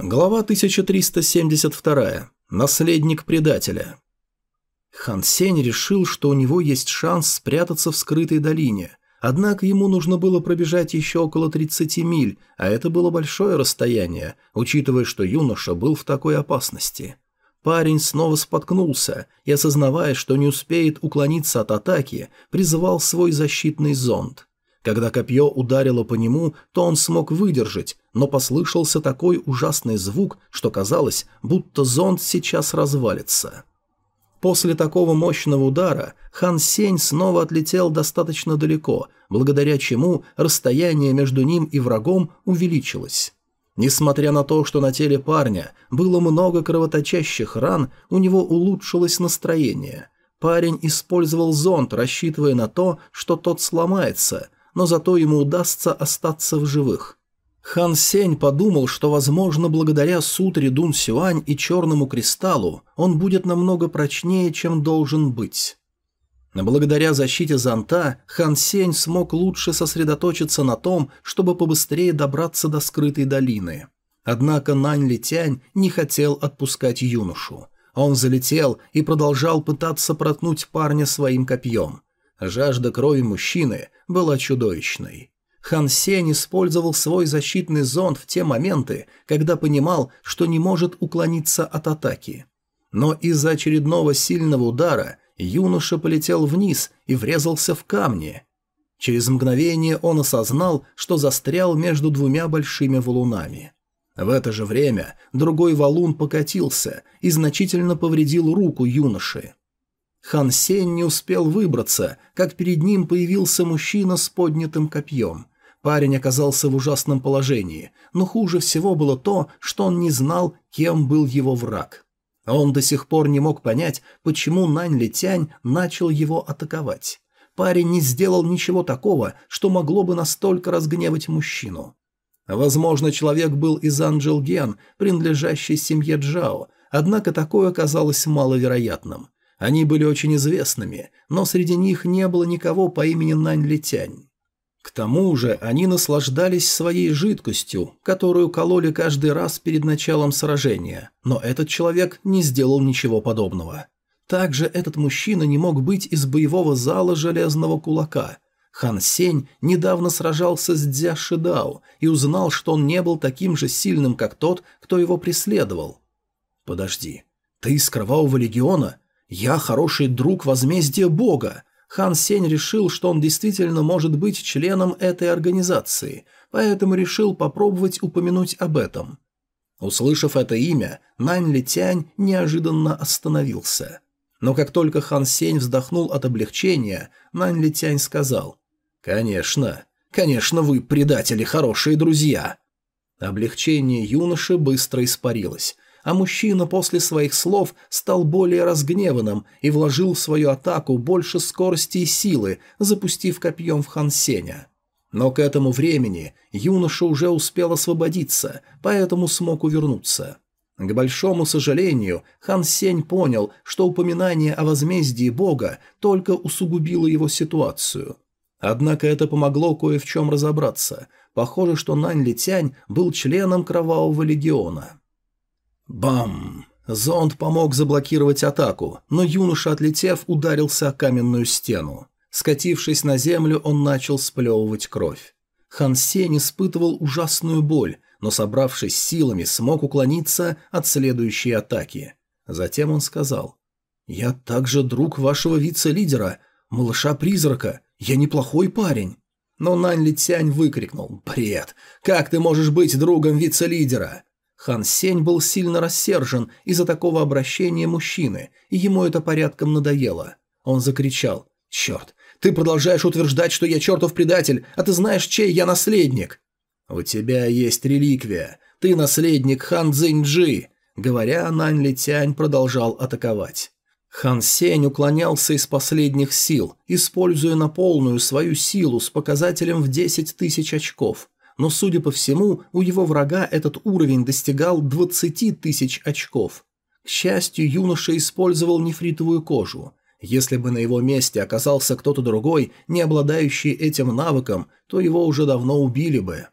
Глава 1372. Наследник предателя. Хан Сень решил, что у него есть шанс спрятаться в скрытой долине. Однако ему нужно было пробежать еще около 30 миль, а это было большое расстояние, учитывая, что юноша был в такой опасности. Парень снова споткнулся и, осознавая, что не успеет уклониться от атаки, призывал свой защитный зонд. Когда копье ударило по нему, то он смог выдержать, но послышался такой ужасный звук, что казалось, будто зонт сейчас развалится. После такого мощного удара Хан Сень снова отлетел достаточно далеко, благодаря чему расстояние между ним и врагом увеличилось. Несмотря на то, что на теле парня было много кровоточащих ран, у него улучшилось настроение. Парень использовал зонт, рассчитывая на то, что тот сломается, но зато ему удастся остаться в живых. Хан Сень подумал, что, возможно, благодаря сутре Дун Сюань и Черному Кристаллу он будет намного прочнее, чем должен быть. Благодаря защите зонта Хан Сень смог лучше сосредоточиться на том, чтобы побыстрее добраться до скрытой долины. Однако Нань Летянь не хотел отпускать юношу. Он залетел и продолжал пытаться проткнуть парня своим копьем. Жажда крови мужчины была чудовищной. Хан Сень использовал свой защитный зонд в те моменты, когда понимал, что не может уклониться от атаки. Но из-за очередного сильного удара юноша полетел вниз и врезался в камни. Через мгновение он осознал, что застрял между двумя большими валунами. В это же время другой валун покатился и значительно повредил руку юноши. Хан Сень не успел выбраться, как перед ним появился мужчина с поднятым копьем. Парень оказался в ужасном положении, но хуже всего было то, что он не знал, кем был его враг. Он до сих пор не мог понять, почему Нань Летянь начал его атаковать. Парень не сделал ничего такого, что могло бы настолько разгневать мужчину. Возможно, человек был из Анджел Ген, принадлежащей семье Джао, однако такое оказалось маловероятным. Они были очень известными, но среди них не было никого по имени Нань Летянь. К тому же они наслаждались своей жидкостью, которую кололи каждый раз перед началом сражения, но этот человек не сделал ничего подобного. Также этот мужчина не мог быть из боевого зала железного кулака. Хан Сень недавно сражался с Дзя Шидао и узнал, что он не был таким же сильным, как тот, кто его преследовал. «Подожди, ты из Кровавого Легиона? Я хороший друг возмездия Бога!» Хан Сень решил, что он действительно может быть членом этой организации, поэтому решил попробовать упомянуть об этом. Услышав это имя, Нань Летянь неожиданно остановился. Но как только Хан Сень вздохнул от облегчения, Нань Летянь сказал «Конечно, конечно вы, предатели, хорошие друзья». Облегчение юноши быстро испарилось, а мужчина после своих слов стал более разгневанным и вложил в свою атаку больше скорости и силы, запустив копьем в Хансеня. Но к этому времени юноша уже успел освободиться, поэтому смог увернуться. К большому сожалению, Хан Сень понял, что упоминание о возмездии Бога только усугубило его ситуацию. Однако это помогло кое в чем разобраться. Похоже, что Нань Литянь был членом Кровавого Легиона. Бам! Зонд помог заблокировать атаку, но юноша, отлетев, ударился о каменную стену. Скатившись на землю, он начал сплевывать кровь. Хан Сень испытывал ужасную боль, но, собравшись силами, смог уклониться от следующей атаки. Затем он сказал, «Я также друг вашего вице-лидера, малыша-призрака, я неплохой парень». Но Нань Литянь выкрикнул, «Бред! Как ты можешь быть другом вице-лидера?» Хан Сень был сильно рассержен из-за такого обращения мужчины, и ему это порядком надоело. Он закричал «Черт, ты продолжаешь утверждать, что я чертов предатель, а ты знаешь, чей я наследник?» «У тебя есть реликвия. Ты наследник Хан Цзиньджи», Говоря, Нань Литянь продолжал атаковать. Хан Сень уклонялся из последних сил, используя на полную свою силу с показателем в 10 тысяч очков но, судя по всему, у его врага этот уровень достигал 20 тысяч очков. К счастью, юноша использовал нефритовую кожу. Если бы на его месте оказался кто-то другой, не обладающий этим навыком, то его уже давно убили бы.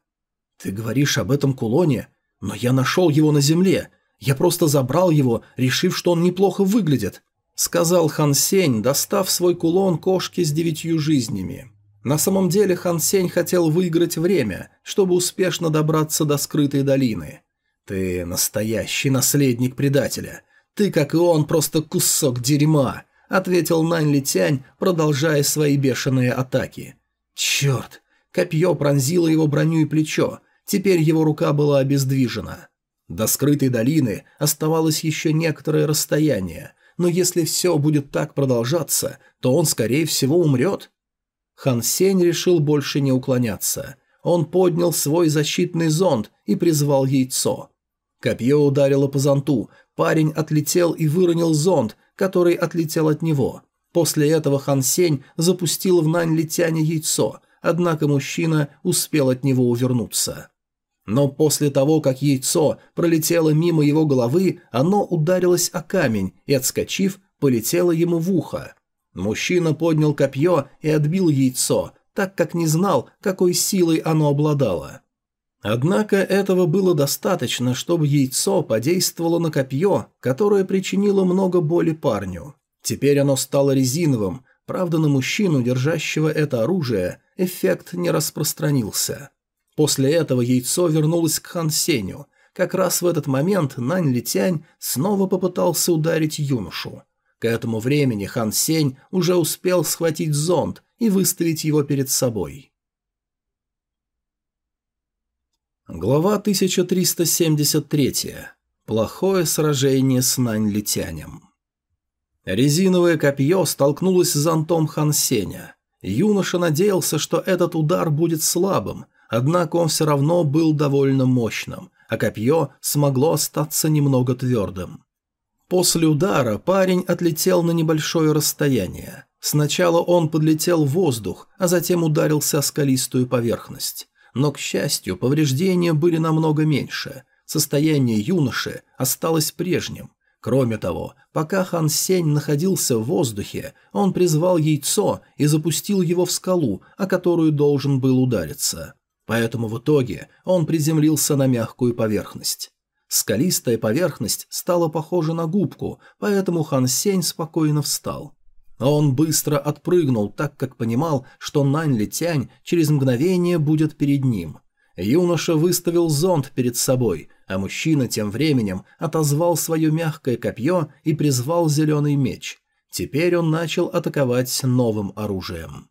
«Ты говоришь об этом кулоне? «Но я нашел его на земле. Я просто забрал его, решив, что он неплохо выглядит», — сказал Хан Сень, достав свой кулон кошки с девятью жизнями. На самом деле Хан Сень хотел выиграть время, чтобы успешно добраться до скрытой долины. «Ты настоящий наследник предателя. Ты, как и он, просто кусок дерьма», — ответил Нань Литянь, продолжая свои бешеные атаки. «Черт!» Копье пронзило его броню и плечо, теперь его рука была обездвижена. До скрытой долины оставалось еще некоторое расстояние, но если все будет так продолжаться, то он, скорее всего, умрет. Хан Сень решил больше не уклоняться. Он поднял свой защитный зонд и призвал яйцо. Копье ударило по зонту, парень отлетел и выронил зонд, который отлетел от него. После этого Хан Сень запустил в Нань Летяне яйцо, однако мужчина успел от него увернуться. Но после того, как яйцо пролетело мимо его головы, оно ударилось о камень и, отскочив, полетело ему в ухо. Мужчина поднял копье и отбил яйцо, так как не знал, какой силой оно обладало. Однако этого было достаточно, чтобы яйцо подействовало на копье, которое причинило много боли парню. Теперь оно стало резиновым, правда на мужчину, держащего это оружие, эффект не распространился. После этого яйцо вернулось к Хан Сеню. Как раз в этот момент Нань Литянь снова попытался ударить юношу. К этому времени Хан Сень уже успел схватить зонт и выставить его перед собой. Глава 1373. Плохое сражение с Нань Литянем. Резиновое копье столкнулось с зонтом Хан Сеня. Юноша надеялся, что этот удар будет слабым, однако он все равно был довольно мощным, а копье смогло остаться немного твердым. После удара парень отлетел на небольшое расстояние. Сначала он подлетел в воздух, а затем ударился о скалистую поверхность. Но, к счастью, повреждения были намного меньше. Состояние юноши осталось прежним. Кроме того, пока Хан Сень находился в воздухе, он призвал яйцо и запустил его в скалу, о которую должен был удариться. Поэтому в итоге он приземлился на мягкую поверхность. Скалистая поверхность стала похожа на губку, поэтому Хан Сень спокойно встал. Он быстро отпрыгнул, так как понимал, что Нань Летянь через мгновение будет перед ним. Юноша выставил зонт перед собой, а мужчина тем временем отозвал свое мягкое копье и призвал зеленый меч. Теперь он начал атаковать новым оружием.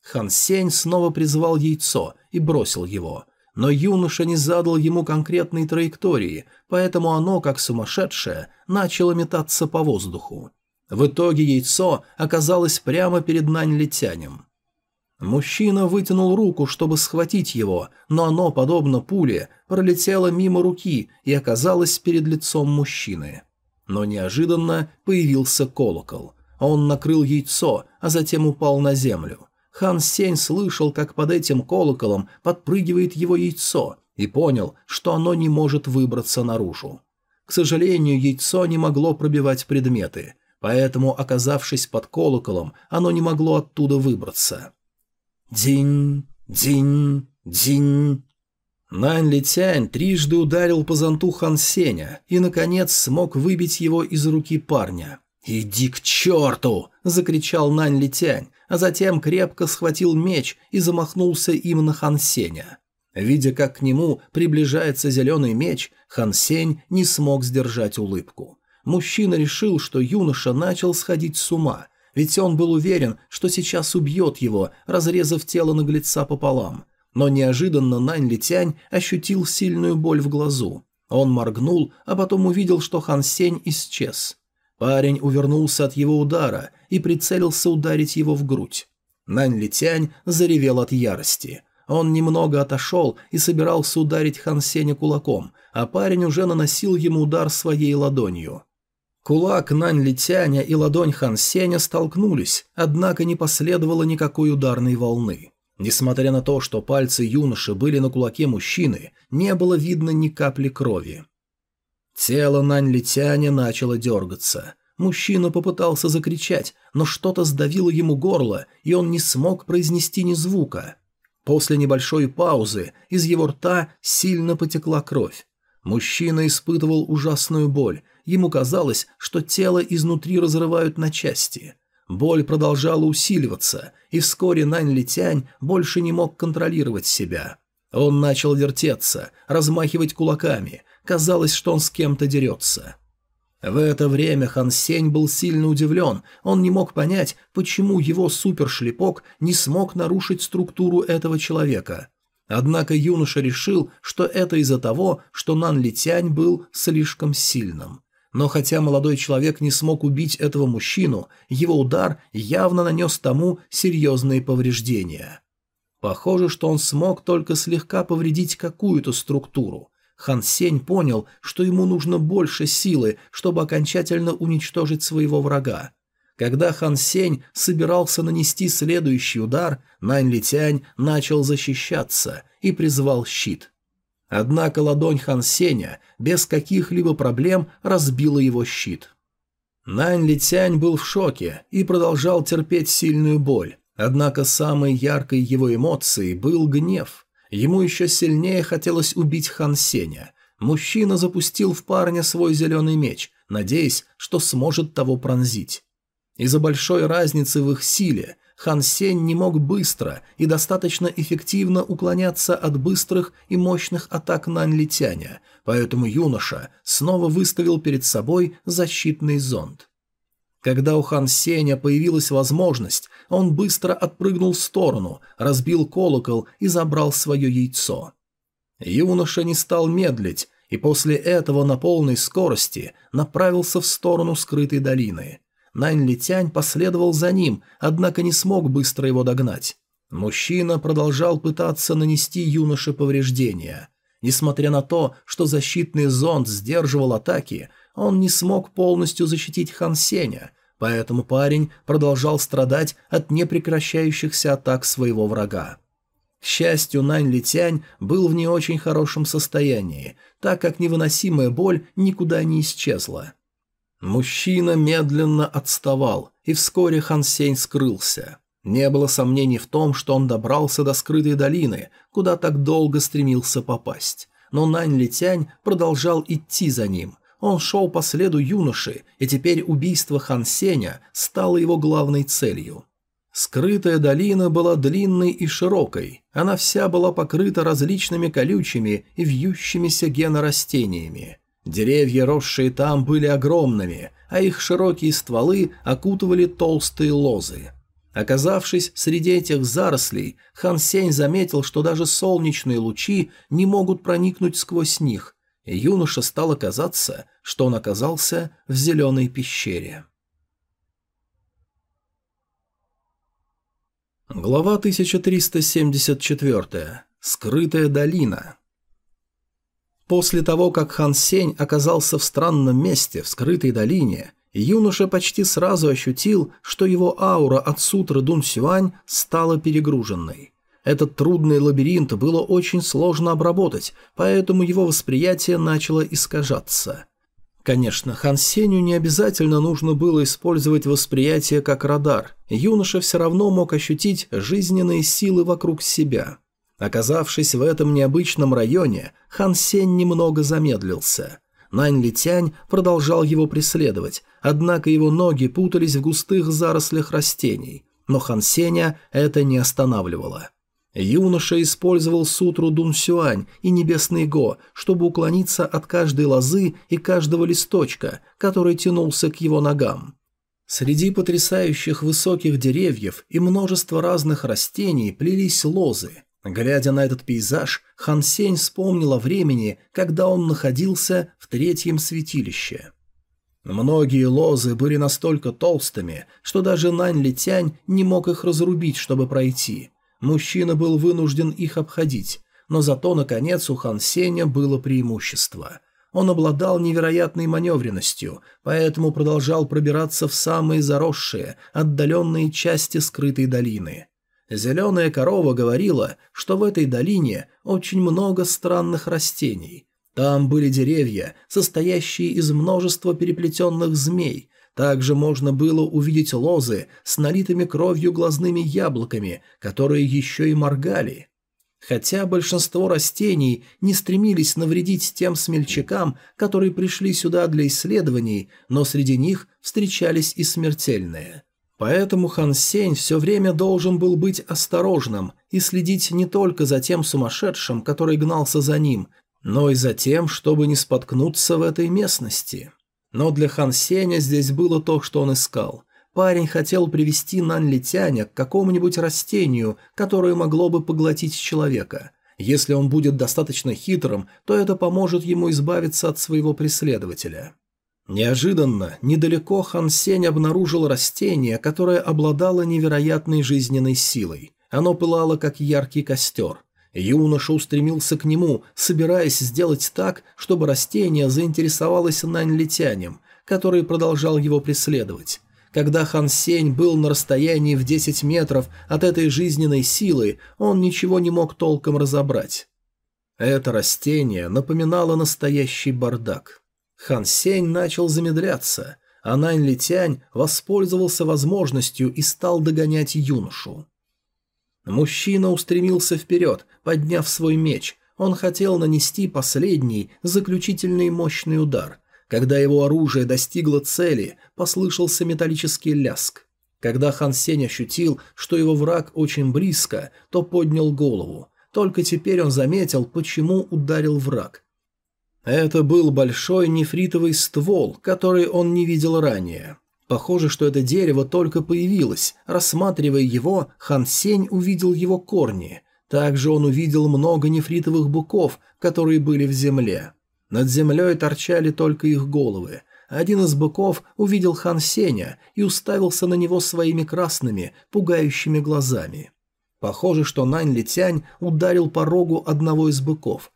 Хан Сень снова призвал яйцо и бросил его – но юноша не задал ему конкретной траектории, поэтому оно, как сумасшедшее, начало метаться по воздуху. В итоге яйцо оказалось прямо перед Нань-летянем. Мужчина вытянул руку, чтобы схватить его, но оно, подобно пуле, пролетело мимо руки и оказалось перед лицом мужчины. Но неожиданно появился колокол. Он накрыл яйцо, а затем упал на землю. Хан Сень слышал, как под этим колоколом подпрыгивает его яйцо, и понял, что оно не может выбраться наружу. К сожалению, яйцо не могло пробивать предметы, поэтому, оказавшись под колоколом, оно не могло оттуда выбраться. Динь, динь, динь. Нань Литянь трижды ударил по зонту Хан Сеня и, наконец, смог выбить его из руки парня. «Иди к черту!» – закричал Нань Литянь, а затем крепко схватил меч и замахнулся им на Хан Сеня. Видя, как к нему приближается зеленый меч, Хан Сень не смог сдержать улыбку. Мужчина решил, что юноша начал сходить с ума, ведь он был уверен, что сейчас убьет его, разрезав тело наглеца пополам. Но неожиданно Нань Литянь ощутил сильную боль в глазу. Он моргнул, а потом увидел, что Хан Сень исчез. Парень увернулся от его удара и прицелился ударить его в грудь. Нань Литянь заревел от ярости. Он немного отошел и собирался ударить Хан Сеня кулаком, а парень уже наносил ему удар своей ладонью. Кулак Нань Литяня и ладонь Хан Сеня столкнулись, однако не последовало никакой ударной волны. Несмотря на то, что пальцы юноши были на кулаке мужчины, не было видно ни капли крови. Тело Нань Литяня начало дергаться. Мужчина попытался закричать, но что-то сдавило ему горло, и он не смог произнести ни звука. После небольшой паузы из его рта сильно потекла кровь. Мужчина испытывал ужасную боль, ему казалось, что тело изнутри разрывают на части. Боль продолжала усиливаться, и вскоре Нань Летянь больше не мог контролировать себя. Он начал вертеться, размахивать кулаками, казалось, что он с кем-то дерется. В это время Хан Сень был сильно удивлен, он не мог понять, почему его супершлепок не смог нарушить структуру этого человека. Однако юноша решил, что это из-за того, что Нан Литянь был слишком сильным. Но хотя молодой человек не смог убить этого мужчину, его удар явно нанес тому серьезные повреждения. Похоже, что он смог только слегка повредить какую-то структуру, Хан Сень понял, что ему нужно больше силы, чтобы окончательно уничтожить своего врага. Когда Хан Сень собирался нанести следующий удар, Нань Литянь начал защищаться и призвал щит. Однако ладонь Хан Сеня без каких-либо проблем разбила его щит. Нань Литянь был в шоке и продолжал терпеть сильную боль, однако самой яркой его эмоцией был гнев – Ему еще сильнее хотелось убить Хан Сеня. Мужчина запустил в парня свой зеленый меч, надеясь, что сможет того пронзить. Из-за большой разницы в их силе Хан Сень не мог быстро и достаточно эффективно уклоняться от быстрых и мощных атак Нань Летяня, поэтому юноша снова выставил перед собой защитный зонд. Когда у Хан Сеня появилась возможность, он быстро отпрыгнул в сторону, разбил колокол и забрал свое яйцо. Юноша не стал медлить, и после этого на полной скорости направился в сторону скрытой долины. Нань Летянь последовал за ним, однако не смог быстро его догнать. Мужчина продолжал пытаться нанести юноше повреждения. Несмотря на то, что защитный зонд сдерживал атаки, он не смог полностью защитить Хан Сеня, поэтому парень продолжал страдать от непрекращающихся атак своего врага. К счастью, Нань Литянь был в не очень хорошем состоянии, так как невыносимая боль никуда не исчезла. Мужчина медленно отставал, и вскоре Хан Сень скрылся. Не было сомнений в том, что он добрался до скрытой долины, куда так долго стремился попасть. Но Нань Литянь продолжал идти за ним, он шел по следу юноши, и теперь убийство Хан Сеня стало его главной целью. Скрытая долина была длинной и широкой, она вся была покрыта различными колючими и вьющимися генорастениями. Деревья, росшие там, были огромными, а их широкие стволы окутывали толстые лозы. Оказавшись среди этих зарослей, Хан Сень заметил, что даже солнечные лучи не могут проникнуть сквозь них, юноше стало казаться, что он оказался в зеленой пещере. Глава 1374. Скрытая долина. После того, как Хан Сень оказался в странном месте, в скрытой долине, юноша почти сразу ощутил, что его аура от сутры Дун Сюань стала перегруженной. Этот трудный лабиринт было очень сложно обработать, поэтому его восприятие начало искажаться. Конечно, Хан Сеню не обязательно нужно было использовать восприятие как радар, юноша все равно мог ощутить жизненные силы вокруг себя. Оказавшись в этом необычном районе, Хан Сень немного замедлился. Нань Литянь продолжал его преследовать, однако его ноги путались в густых зарослях растений, но Хан Сеня это не останавливало. Юноша использовал сутру Дун Сюань и Небесный Го, чтобы уклониться от каждой лозы и каждого листочка, который тянулся к его ногам. Среди потрясающих высоких деревьев и множества разных растений плелись лозы. Глядя на этот пейзаж, Хан Сень вспомнил о времени, когда он находился в третьем святилище. Многие лозы были настолько толстыми, что даже Нань Летянь не мог их разрубить, чтобы пройти – Мужчина был вынужден их обходить, но зато, наконец, у Хан Сеня было преимущество. Он обладал невероятной маневренностью, поэтому продолжал пробираться в самые заросшие, отдаленные части скрытой долины. Зеленая корова говорила, что в этой долине очень много странных растений. Там были деревья, состоящие из множества переплетенных змей, также можно было увидеть лозы с налитыми кровью глазными яблоками, которые еще и моргали. Хотя большинство растений не стремились навредить тем смельчакам, которые пришли сюда для исследований, но среди них встречались и смертельные. Поэтому Хан Сень все время должен был быть осторожным и следить не только за тем сумасшедшим, который гнался за ним, но и за тем, чтобы не споткнуться в этой местности. Но для Хан Сеня здесь было то, что он искал. Парень хотел привести Нань Летяня к какому-нибудь растению, которое могло бы поглотить человека. Если он будет достаточно хитрым, то это поможет ему избавиться от своего преследователя. Неожиданно, недалеко Хан Сень обнаружил растение, которое обладало невероятной жизненной силой. Оно пылало, как яркий костер. Юноша устремился к нему, собираясь сделать так, чтобы растение заинтересовалось Нань Летянем, который продолжал его преследовать. Когда Хан Сень был на расстоянии в 10 метров от этой жизненной силы, он ничего не мог толком разобрать. Это растение напоминало настоящий бардак. Хан Сень начал замедляться, а Нань Летянь воспользовался возможностью и стал догонять юношу. Мужчина устремился вперед, подняв свой меч. Он хотел нанести последний, заключительный мощный удар – когда его оружие достигло цели, послышался металлический ляск. Когда Хан Сень ощутил, что его враг очень близко, то поднял голову. Только теперь он заметил, почему ударил враг. Это был большой нефритовый ствол, который он не видел ранее. Похоже, что это дерево только появилось. Рассматривая его, Хан Сень увидел его корни. Также он увидел много нефритовых буков, которые были в земле. Над землей торчали только их головы. Один из быков увидел Хан Сеня и уставился на него своими красными, пугающими глазами. Похоже, что Нань Летянь ударил по рогу одного из быков.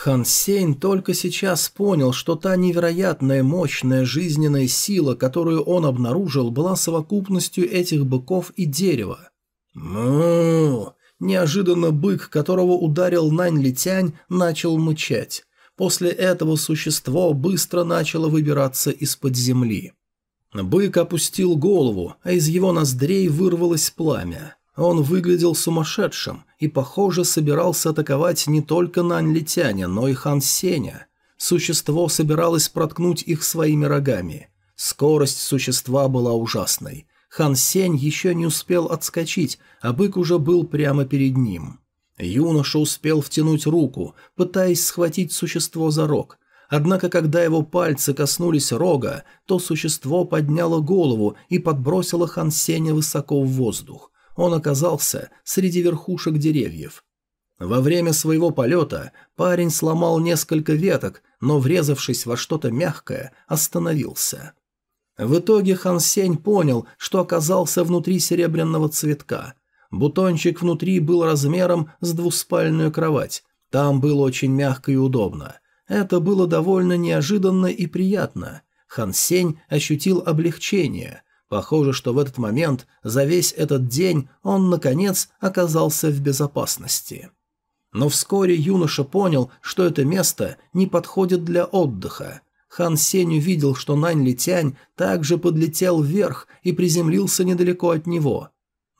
Хан Сень только сейчас понял, что та невероятная мощная жизненная сила, которую он обнаружил, была совокупностью этих быков и дерева. му Неожиданно бык, которого ударил Нань Летянь, начал мычать. После этого существо быстро начало выбираться из-под земли. Бык опустил голову, а из его ноздрей вырвалось пламя. Он выглядел сумасшедшим и, похоже, собирался атаковать не только Нань Летяня, но и Хан Сеня. Существо собиралось проткнуть их своими рогами. Скорость существа была ужасной. Хан Сень еще не успел отскочить, а бык уже был прямо перед ним. Юноша успел втянуть руку, пытаясь схватить существо за рог. Однако, когда его пальцы коснулись рога, то существо подняло голову и подбросило Хан Сеня высоко в воздух. Он оказался среди верхушек деревьев. Во время своего полета парень сломал несколько веток, но, врезавшись во что-то мягкое, остановился. В итоге Хан Сень понял, что оказался внутри серебряного цветка. Бутончик внутри был размером с двуспальную кровать. Там было очень мягко и удобно. Это было довольно неожиданно и приятно. Хан Сень ощутил облегчение. Похоже, что в этот момент, за весь этот день, он, наконец, оказался в безопасности. Но вскоре юноша понял, что это место не подходит для отдыха. Хан Сень увидел, что Нань Летянь также подлетел вверх и приземлился недалеко от него.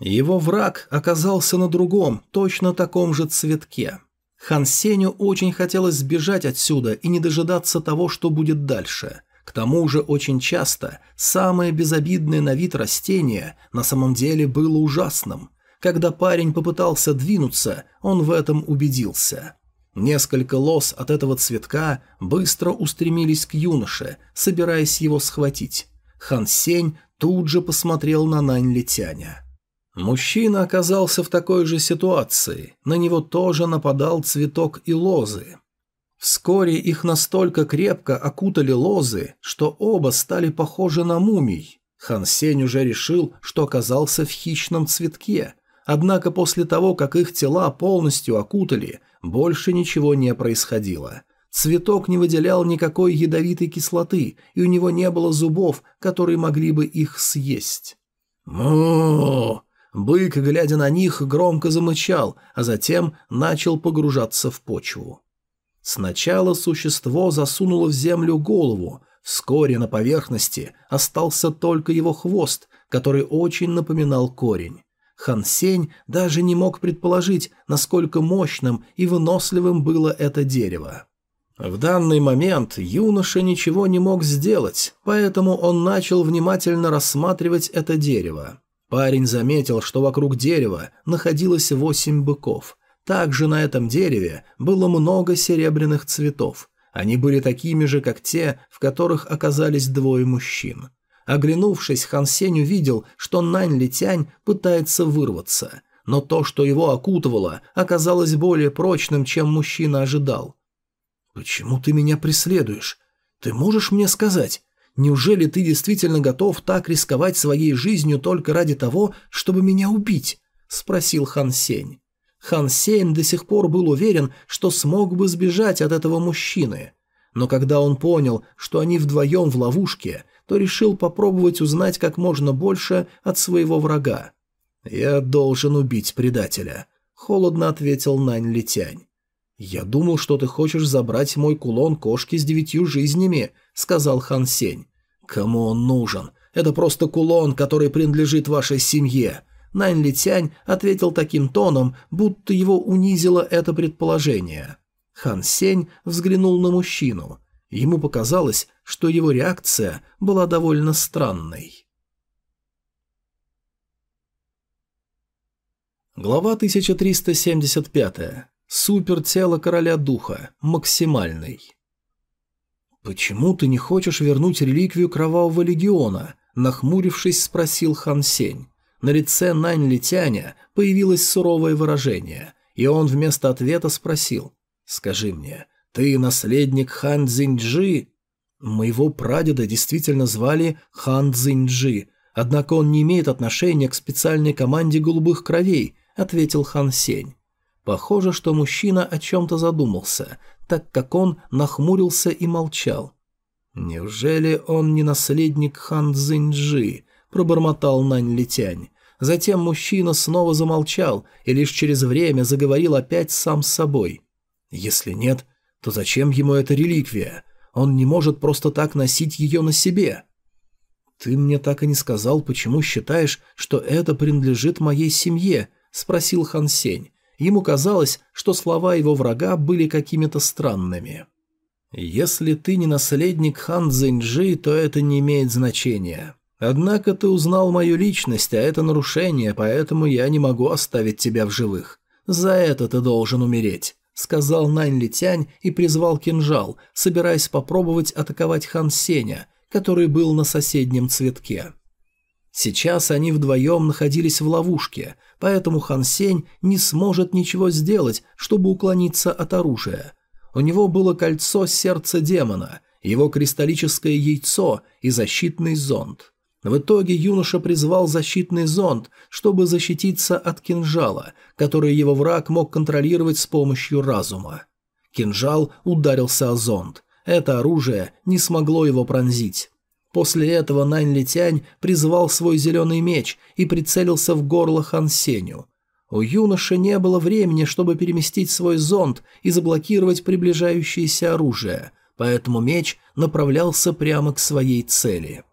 Его враг оказался на другом, точно таком же цветке. Хан Сеню очень хотелось сбежать отсюда и не дожидаться того, что будет дальше. К тому же очень часто самое безобидное на вид растение на самом деле было ужасным. Когда парень попытался двинуться, он в этом убедился. Несколько лос от этого цветка быстро устремились к юноше, собираясь его схватить. Хан Сень тут же посмотрел на Нань Летяня. Мужчина оказался в такой же ситуации, на него тоже нападал цветок и лозы. Вскоре их настолько крепко окутали лозы, что оба стали похожи на мумий. Хан Сень уже решил, что оказался в хищном цветке, однако после того, как их тела полностью окутали, больше ничего не происходило. Цветок не выделял никакой ядовитой кислоты, и у него не было зубов, которые могли бы их съесть. «Му!» Бык, глядя на них, громко замычал, а затем начал погружаться в почву. Сначала существо засунуло в землю голову, вскоре на поверхности остался только его хвост, который очень напоминал корень. Хан Сень даже не мог предположить, насколько мощным и выносливым было это дерево. В данный момент юноша ничего не мог сделать, поэтому он начал внимательно рассматривать это дерево. Парень заметил, что вокруг дерева находилось восемь быков. Также на этом дереве было много серебряных цветов. Они были такими же, как те, в которых оказались двое мужчин. Оглянувшись, Хан Сень увидел, что Нань Летянь пытается вырваться, но то, что его окутывало, оказалось более прочным, чем мужчина ожидал. «Почему ты меня преследуешь? Ты можешь мне сказать, неужели ты действительно готов так рисковать своей жизнью только ради того, чтобы меня убить?» – спросил Хан Сень. Хан Сень до сих пор был уверен, что смог бы сбежать от этого мужчины. Но когда он понял, что они вдвоем в ловушке, то решил попробовать узнать как можно больше от своего врага. «Я должен убить предателя», – холодно ответил Нань Летянь. «Я думал, что ты хочешь забрать мой кулон кошки с девятью жизнями», — сказал Хан Сень. «Кому он нужен? Это просто кулон, который принадлежит вашей семье». Нань Литянь ответил таким тоном, будто его унизило это предположение. Хан Сень взглянул на мужчину. Ему показалось, что его реакция была довольно странной. Глава 1375. Супертело короля духа. Максимальный. «Почему ты не хочешь вернуть реликвию Кровавого Легиона?» Нахмурившись, спросил Хан Сень. На лице Нань Летяня появилось суровое выражение, и он вместо ответа спросил. «Скажи мне, ты наследник Хан Цзиньджи?» «Моего прадеда действительно звали Хан Цзиньджи, однако он не имеет отношения к специальной команде голубых кровей», — ответил Хан Сень. Похоже, что мужчина о чем-то задумался, так как он нахмурился и молчал. «Неужели он не наследник хан Цзиньджи?» – пробормотал Нань Летянь. Затем мужчина снова замолчал и лишь через время заговорил опять сам с собой. «Если нет, то зачем ему эта реликвия? Он не может просто так носить ее на себе». «Ты мне так и не сказал, почему считаешь, что это принадлежит моей семье?» – спросил Хан Сень. Ему казалось, что слова его врага были какими-то странными. «Если ты не наследник хан Цзиньджи, то это не имеет значения. Однако ты узнал мою личность, а это нарушение, поэтому я не могу оставить тебя в живых. За это ты должен умереть», — сказал Нань Литянь и призвал кинжал, собираясь попробовать атаковать хан Сеня, который был на соседнем цветке. Сейчас они вдвоем находились в ловушке, поэтому Хан Сень не сможет ничего сделать, чтобы уклониться от оружия. У него было кольцо сердца демона, его кристаллическое яйцо и защитный зонд. В итоге юноша призвал защитный зонд, чтобы защититься от кинжала, который его враг мог контролировать с помощью разума. Кинжал ударился о зонд. Это оружие не смогло его пронзить. После этого Нань Летянь призвал свой зеленый меч и прицелился в горло Хан Сеню. У юноши не было времени, чтобы переместить свой зонт и заблокировать приближающееся оружие, поэтому меч направлялся прямо к своей цели.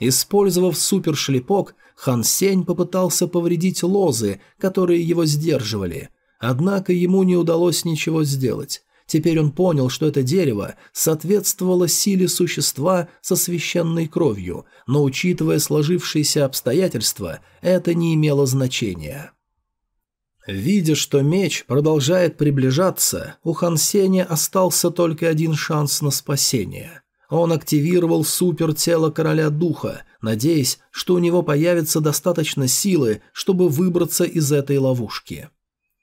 Использовав супершлепок, Хан Сень попытался повредить лозы, которые его сдерживали, однако ему не удалось ничего сделать. Теперь он понял, что это дерево соответствовало силе существа со священной кровью, но, учитывая сложившиеся обстоятельства, это не имело значения. Видя, что меч продолжает приближаться, у Хансеня остался только один шанс на спасение. Он активировал супертело короля духа, надеясь, что у него появится достаточно силы, чтобы выбраться из этой ловушки.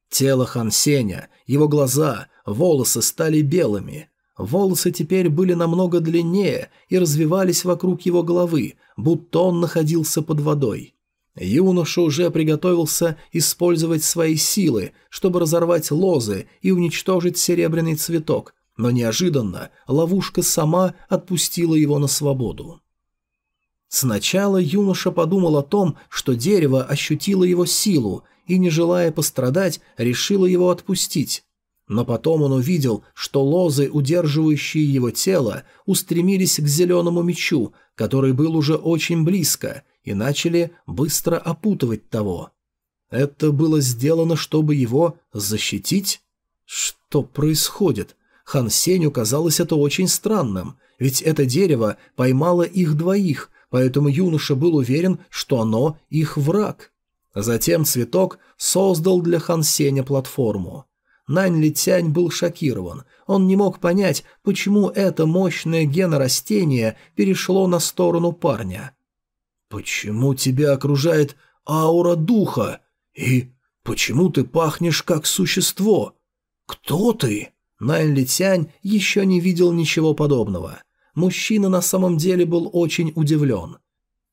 Тело Хансеня, его глаза, волосы стали белыми. Волосы теперь были намного длиннее и развивались вокруг его головы, будто он находился под водой. Юноша уже приготовился использовать свои силы, чтобы разорвать лозы и уничтожить серебряный цветок, но неожиданно ловушка сама отпустила его на свободу. Сначала юноша подумал о том, что дерево ощутило его силу и, не желая пострадать, решило его отпустить. Но потом он увидел, что лозы, удерживающие его тело, устремились к зеленому мечу, который был уже очень близко, и начали быстро опутывать того. Это было сделано, чтобы его защитить? Что происходит? Хан Сенью казалось это очень странным, ведь это дерево поймало их двоих, поэтому юноша был уверен, что оно их враг. Затем цветок создал для Хан Сеня платформу. Нань Литянь был шокирован. Он не мог понять, почему это мощное генорастение перешло на сторону парня. «Почему тебя окружает аура духа? И почему ты пахнешь как существо? Кто ты?» Нань Литянь еще не видел ничего подобного. Мужчина на самом деле был очень удивлен.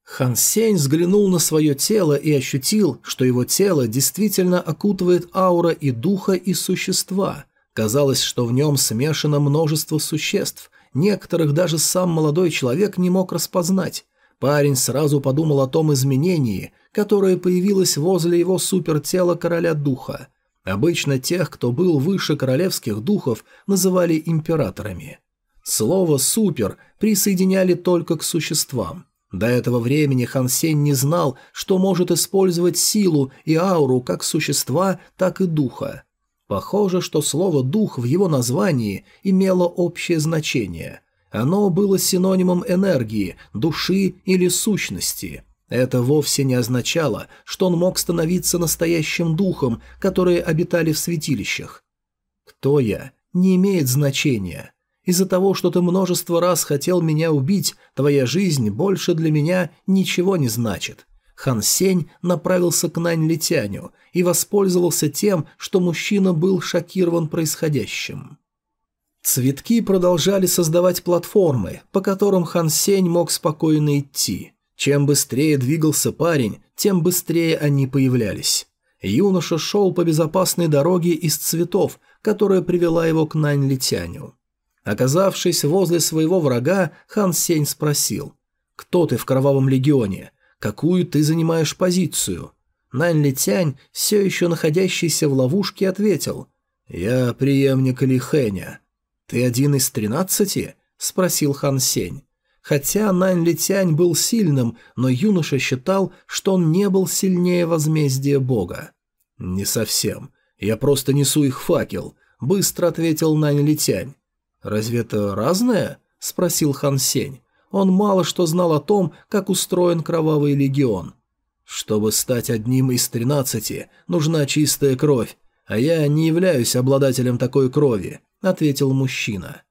Хан Сень взглянул на свое тело и ощутил, что его тело действительно окутывает аура и духа, и существа. Казалось, что в нем смешано множество существ, некоторых даже сам молодой человек не мог распознать. Парень сразу подумал о том изменении, которое появилось возле его супертела короля духа. Обычно тех, кто был выше королевских духов, называли императорами. Слово «супер» присоединяли только к существам. До этого времени Хан Сень не знал, что может использовать силу и ауру как существа, так и духа. Похоже, что слово «дух» в его названии имело общее значение. Оно было синонимом энергии, души или сущности. Это вовсе не означало, что он мог становиться настоящим духом, которые обитали в святилищах. «Кто я?» не имеет значения. Из-за того, что ты множество раз хотел меня убить, твоя жизнь больше для меня ничего не значит». Хан Сень направился к Нань Летяню и воспользовался тем, что мужчина был шокирован происходящим. Цветки продолжали создавать платформы, по которым Хан Сень мог спокойно идти. Чем быстрее двигался парень, тем быстрее они появлялись. Юноша шел по безопасной дороге из цветов, которая привела его к Нань Летяню. Оказавшись возле своего врага, Хан Сень спросил, «Кто ты в Кровавом Легионе? Какую ты занимаешь позицию?» Нань Литянь, все еще находящийся в ловушке, ответил, «Я преемник Лихэня». «Ты один из тринадцати?» – спросил Хан Сень. Хотя Нань Литянь был сильным, но юноша считал, что он не был сильнее возмездия бога. «Не совсем. Я просто несу их факел», – быстро ответил Нань Литянь. «Разве это разное?» – спросил Хан Сень. Он мало что знал о том, как устроен Кровавый Легион. «Чтобы стать одним из тринадцати, нужна чистая кровь, а я не являюсь обладателем такой крови», – ответил мужчина.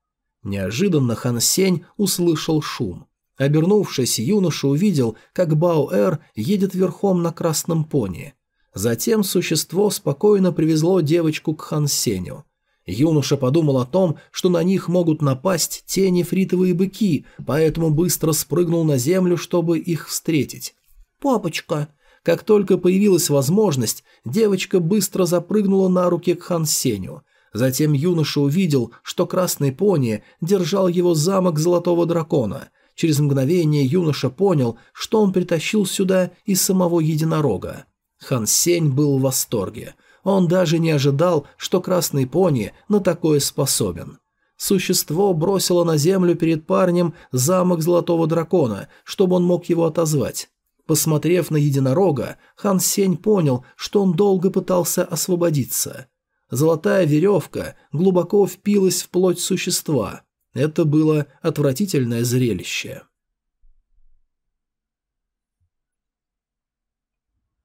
Неожиданно Хан Сень услышал шум. Обернувшись, юноша увидел, как Бао-Эр едет верхом на красном пони. Затем существо спокойно привезло девочку к Хан Сеню. Юноша подумал о том, что на них могут напасть те нефритовые быки, поэтому быстро спрыгнул на землю, чтобы их встретить. «Папочка!» Как только появилась возможность, девочка быстро запрыгнула на руки к Хан Сеню. Затем юноша увидел, что красный пони держал его замок Золотого Дракона. Через мгновение юноша понял, что он притащил сюда и самого единорога. Хан Сень был в восторге. Он даже не ожидал, что красный пони на такое способен. Существо бросило на землю перед парнем замок Золотого Дракона, чтобы он мог его отозвать. Посмотрев на единорога, Хан Сень понял, что он долго пытался освободиться. Золотая веревка глубоко впилась в плоть существа. Это было отвратительное зрелище.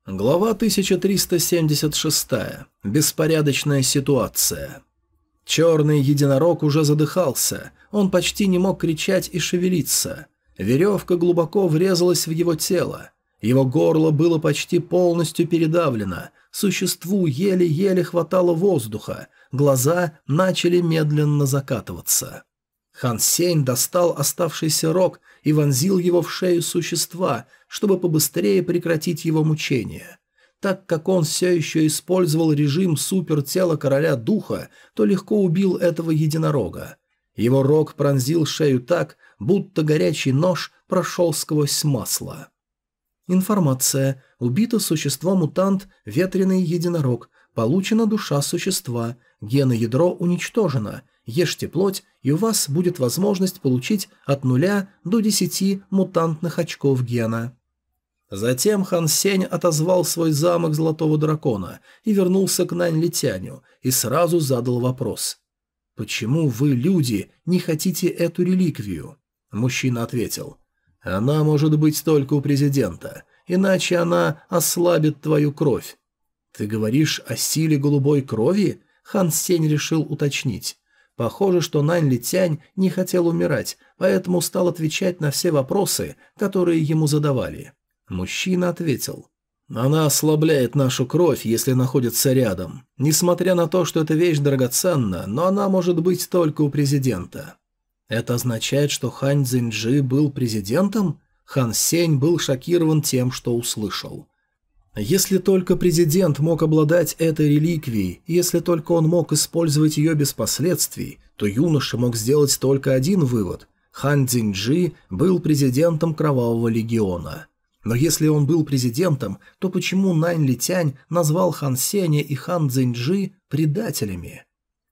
Глава 1376. Беспорядочная ситуация. Черный единорог уже задыхался, он почти не мог кричать и шевелиться. Веревка глубоко врезалась в его тело. Его горло было почти полностью передавлено, существу еле-еле хватало воздуха, глаза начали медленно закатываться. Хан Сень достал оставшийся рог и вонзил его в шею существа, чтобы побыстрее прекратить его мучения. Так как он все еще использовал режим супертела короля духа, то легко убил этого единорога. Его рог пронзил шею так, будто горячий нож прошел сквозь масло. Информация. Убито существо-мутант «Ветреный единорог». Получена душа существа. Геноядро уничтожено. Ешьте плоть, и у вас будет возможность получить от нуля до 10 мутантных очков гена. Затем Хан Сень отозвал свой замок Золотого Дракона и вернулся к Нань Летяню и сразу задал вопрос. «Почему вы, люди, не хотите эту реликвию?» Мужчина ответил. «Она может быть только у президента, иначе она ослабит твою кровь». «Ты говоришь о силе голубой крови?» Хан Сень решил уточнить. Похоже, что Нань Летянь не хотел умирать, поэтому стал отвечать на все вопросы, которые ему задавали. Мужчина ответил. «Она ослабляет нашу кровь, если находится рядом. Несмотря на то, что эта вещь драгоценна, но она может быть только у президента». «Это означает, что Хань Цзиньджи был президентом?» Хан Сень был шокирован тем, что услышал. Если только президент мог обладать этой реликвией, если только он мог использовать ее без последствий, то юноша мог сделать только один вывод – Хан Цзиньджи был президентом Кровавого Легиона. Но если он был президентом, то почему Нань Литянь назвал Хан Сеня и Хан Цзиньджи предателями?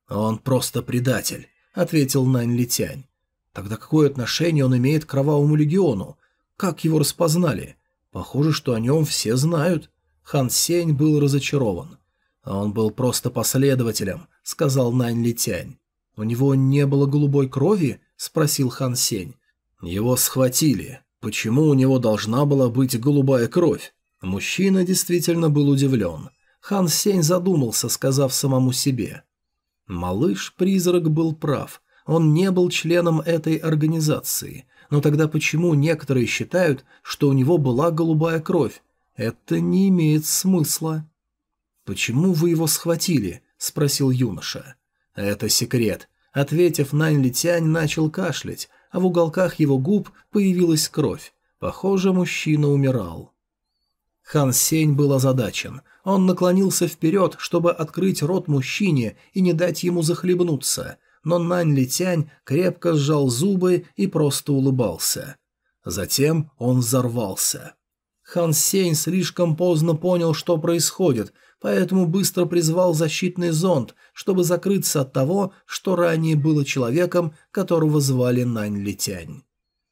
«Он просто предатель», — ответил Нань Литянь. «Тогда какое отношение он имеет к Кровавому Легиону? Как его распознали? Похоже, что о нем все знают». Хан Сень был разочарован. «Он был просто последователем», — сказал Нань Литянь. «У него не было голубой крови?» — спросил Хан Сень. «Его схватили. Почему у него должна была быть голубая кровь? Мужчина действительно был удивлен. Хан Сень задумался, сказав самому себе. Малыш-призрак был прав. Он не был членом этой организации. Но тогда почему некоторые считают, что у него была голубая кровь? Это не имеет смысла. «Почему вы его схватили?» – спросил юноша. «Это секрет». Ответив, Нань Литянь начал кашлять, а в уголках его губ появилась кровь. Похоже, мужчина умирал. Хан Сень был озадачен. Он наклонился вперед, чтобы открыть рот мужчине и не дать ему захлебнуться, но Нань Литянь крепко сжал зубы и просто улыбался. Затем он взорвался. Хан Сень слишком поздно понял, что происходит, поэтому быстро призвал защитный зонд, чтобы закрыться от того, что ранее было человеком, которого звали Нань Летянь.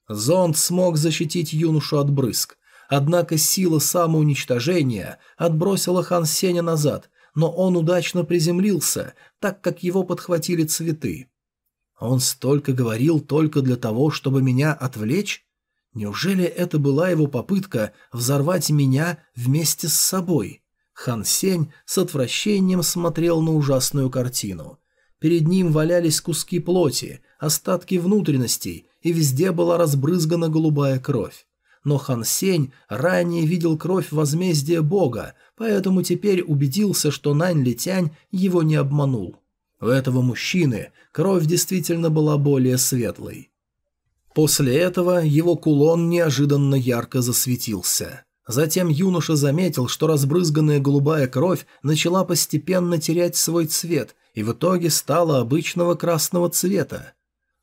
Зонд смог защитить юношу от брызг, однако сила самоуничтожения отбросила Хан Сеня назад, но он удачно приземлился, так как его подхватили цветы. Он столько говорил только для того, чтобы меня отвлечь? Неужели это была его попытка взорвать меня вместе с собой? Хан Сень с отвращением смотрел на ужасную картину. Перед ним валялись куски плоти, остатки внутренностей, и везде была разбрызгана голубая кровь. Но Хан Сень ранее видел кровь возмездия бога, поэтому теперь убедился, что Нань Летянь его не обманул. У этого мужчины кровь действительно была более светлой. После этого его кулон неожиданно ярко засветился. Затем юноша заметил, что разбрызганная голубая кровь начала постепенно терять свой цвет и в итоге стала обычного красного цвета.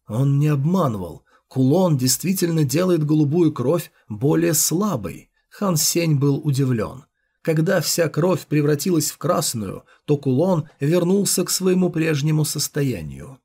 Он не обманывал. Кулон действительно делает голубую кровь более слабой. Хан Сень был удивлен. Когда вся кровь превратилась в красную, то кулон вернулся к своему прежнему состоянию.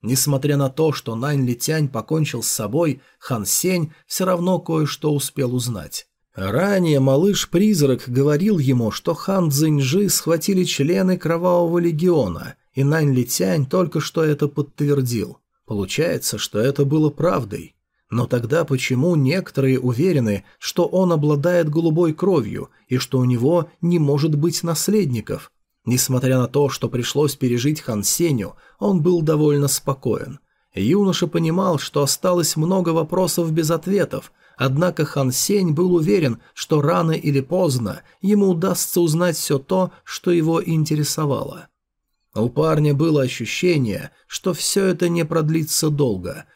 Несмотря на то, что Нань Литянь покончил с собой, Хан Сень все равно кое-что успел узнать. Ранее малыш-призрак говорил ему, что хан Цзиньжи схватили члены Кровавого Легиона, и Нань Литянь только что это подтвердил. Получается, что это было правдой. Но тогда почему некоторые уверены, что он обладает голубой кровью и что у него не может быть наследников? Несмотря на то, что пришлось пережить Хан Сеню, он был довольно спокоен. Юноша понимал, что осталось много вопросов без ответов, Однако Хан Сень был уверен, что рано или поздно ему удастся узнать все то, что его интересовало. У парня было ощущение, что все это не продлится долго.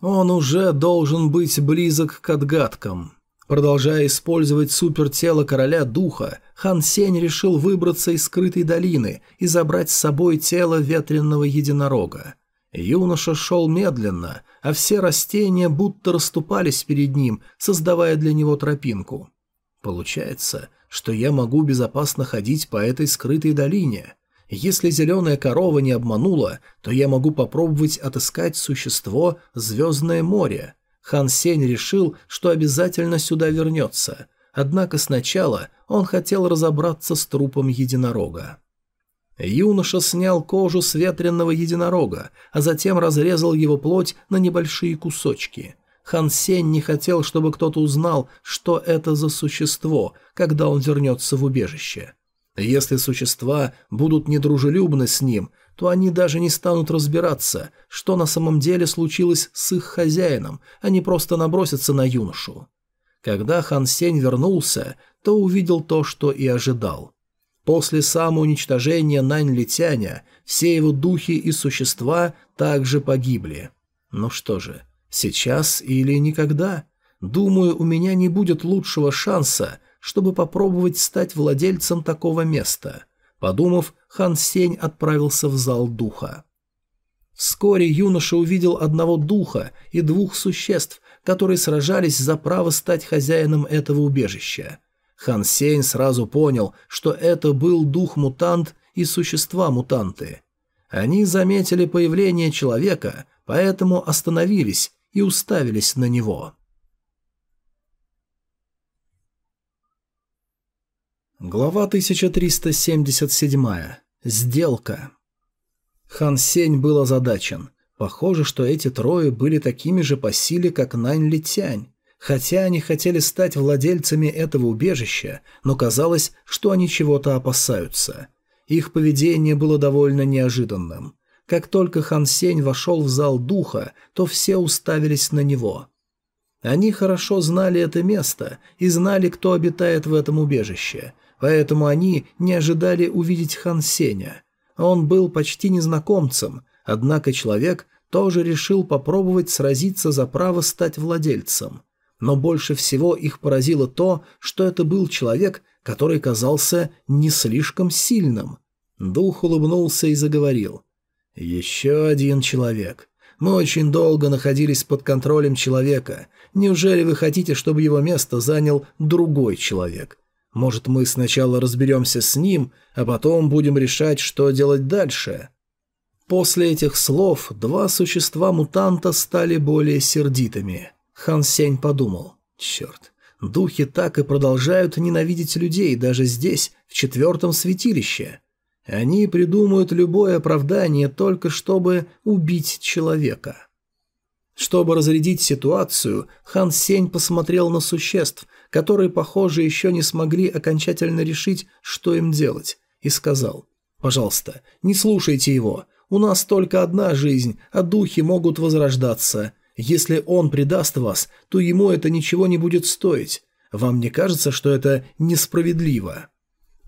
Он уже должен быть близок к отгадкам. Продолжая использовать супертело короля духа, Хан Сень решил выбраться из скрытой долины и забрать с собой тело ветренного единорога. Юноша шел медленно, а все растения будто расступались перед ним, создавая для него тропинку. Получается, что я могу безопасно ходить по этой скрытой долине. Если зеленая корова не обманула, то я могу попробовать отыскать существо «Звездное море». Хан Сень решил, что обязательно сюда вернется. однако сначала он хотел разобраться с трупом единорога. Юноша снял кожу с ветренного единорога, а затем разрезал его плоть на небольшие кусочки. Хан Сень не хотел, чтобы кто-то узнал, что это за существо, когда он вернется в убежище. Если существа будут недружелюбны с ним, то они даже не станут разбираться, что на самом деле случилось с их хозяином, они просто набросятся на юношу. Когда Хан Сень вернулся, то увидел то, что и ожидал. После самоуничтожения Нань Летяня все его духи и существа также погибли. Ну что же, сейчас или никогда? Думаю, у меня не будет лучшего шанса, чтобы попробовать стать владельцем такого места. Подумав, Хан Сень отправился в зал духа. Вскоре юноша увидел одного духа и двух существ, которые сражались за право стать хозяином этого убежища. Хан Сень сразу понял, что это был дух-мутант и существа-мутанты. Они заметили появление человека, поэтому остановились и уставились на него. Глава 1377. Сделка. Хан Сень был озадачен. Похоже, что эти трое были такими же по силе, как Нань Литянь. Хотя они хотели стать владельцами этого убежища, но казалось, что они чего-то опасаются. Их поведение было довольно неожиданным. Как только Хан Сень вошел в зал духа, то все уставились на него. Они хорошо знали это место и знали, кто обитает в этом убежище, поэтому они не ожидали увидеть Хан Сеня. Он был почти незнакомцем, однако человек тоже решил попробовать сразиться за право стать владельцем но больше всего их поразило то, что это был человек, который казался не слишком сильным. Дух улыбнулся и заговорил. «Еще один человек. Мы очень долго находились под контролем человека. Неужели вы хотите, чтобы его место занял другой человек? Может, мы сначала разберемся с ним, а потом будем решать, что делать дальше?» После этих слов два существа-мутанта стали более сердитыми – Хан Сень подумал. Черт, духи так и продолжают ненавидеть людей даже здесь, в четвертом святилище. Они придумают любое оправдание только чтобы убить человека. Чтобы разрядить ситуацию, Хан Сень посмотрел на существ, которые, похоже, еще не смогли окончательно решить, что им делать, и сказал «Пожалуйста, не слушайте его. У нас только одна жизнь, а духи могут возрождаться. Если он предаст вас, то ему это ничего не будет стоить. Вам не кажется, что это несправедливо?»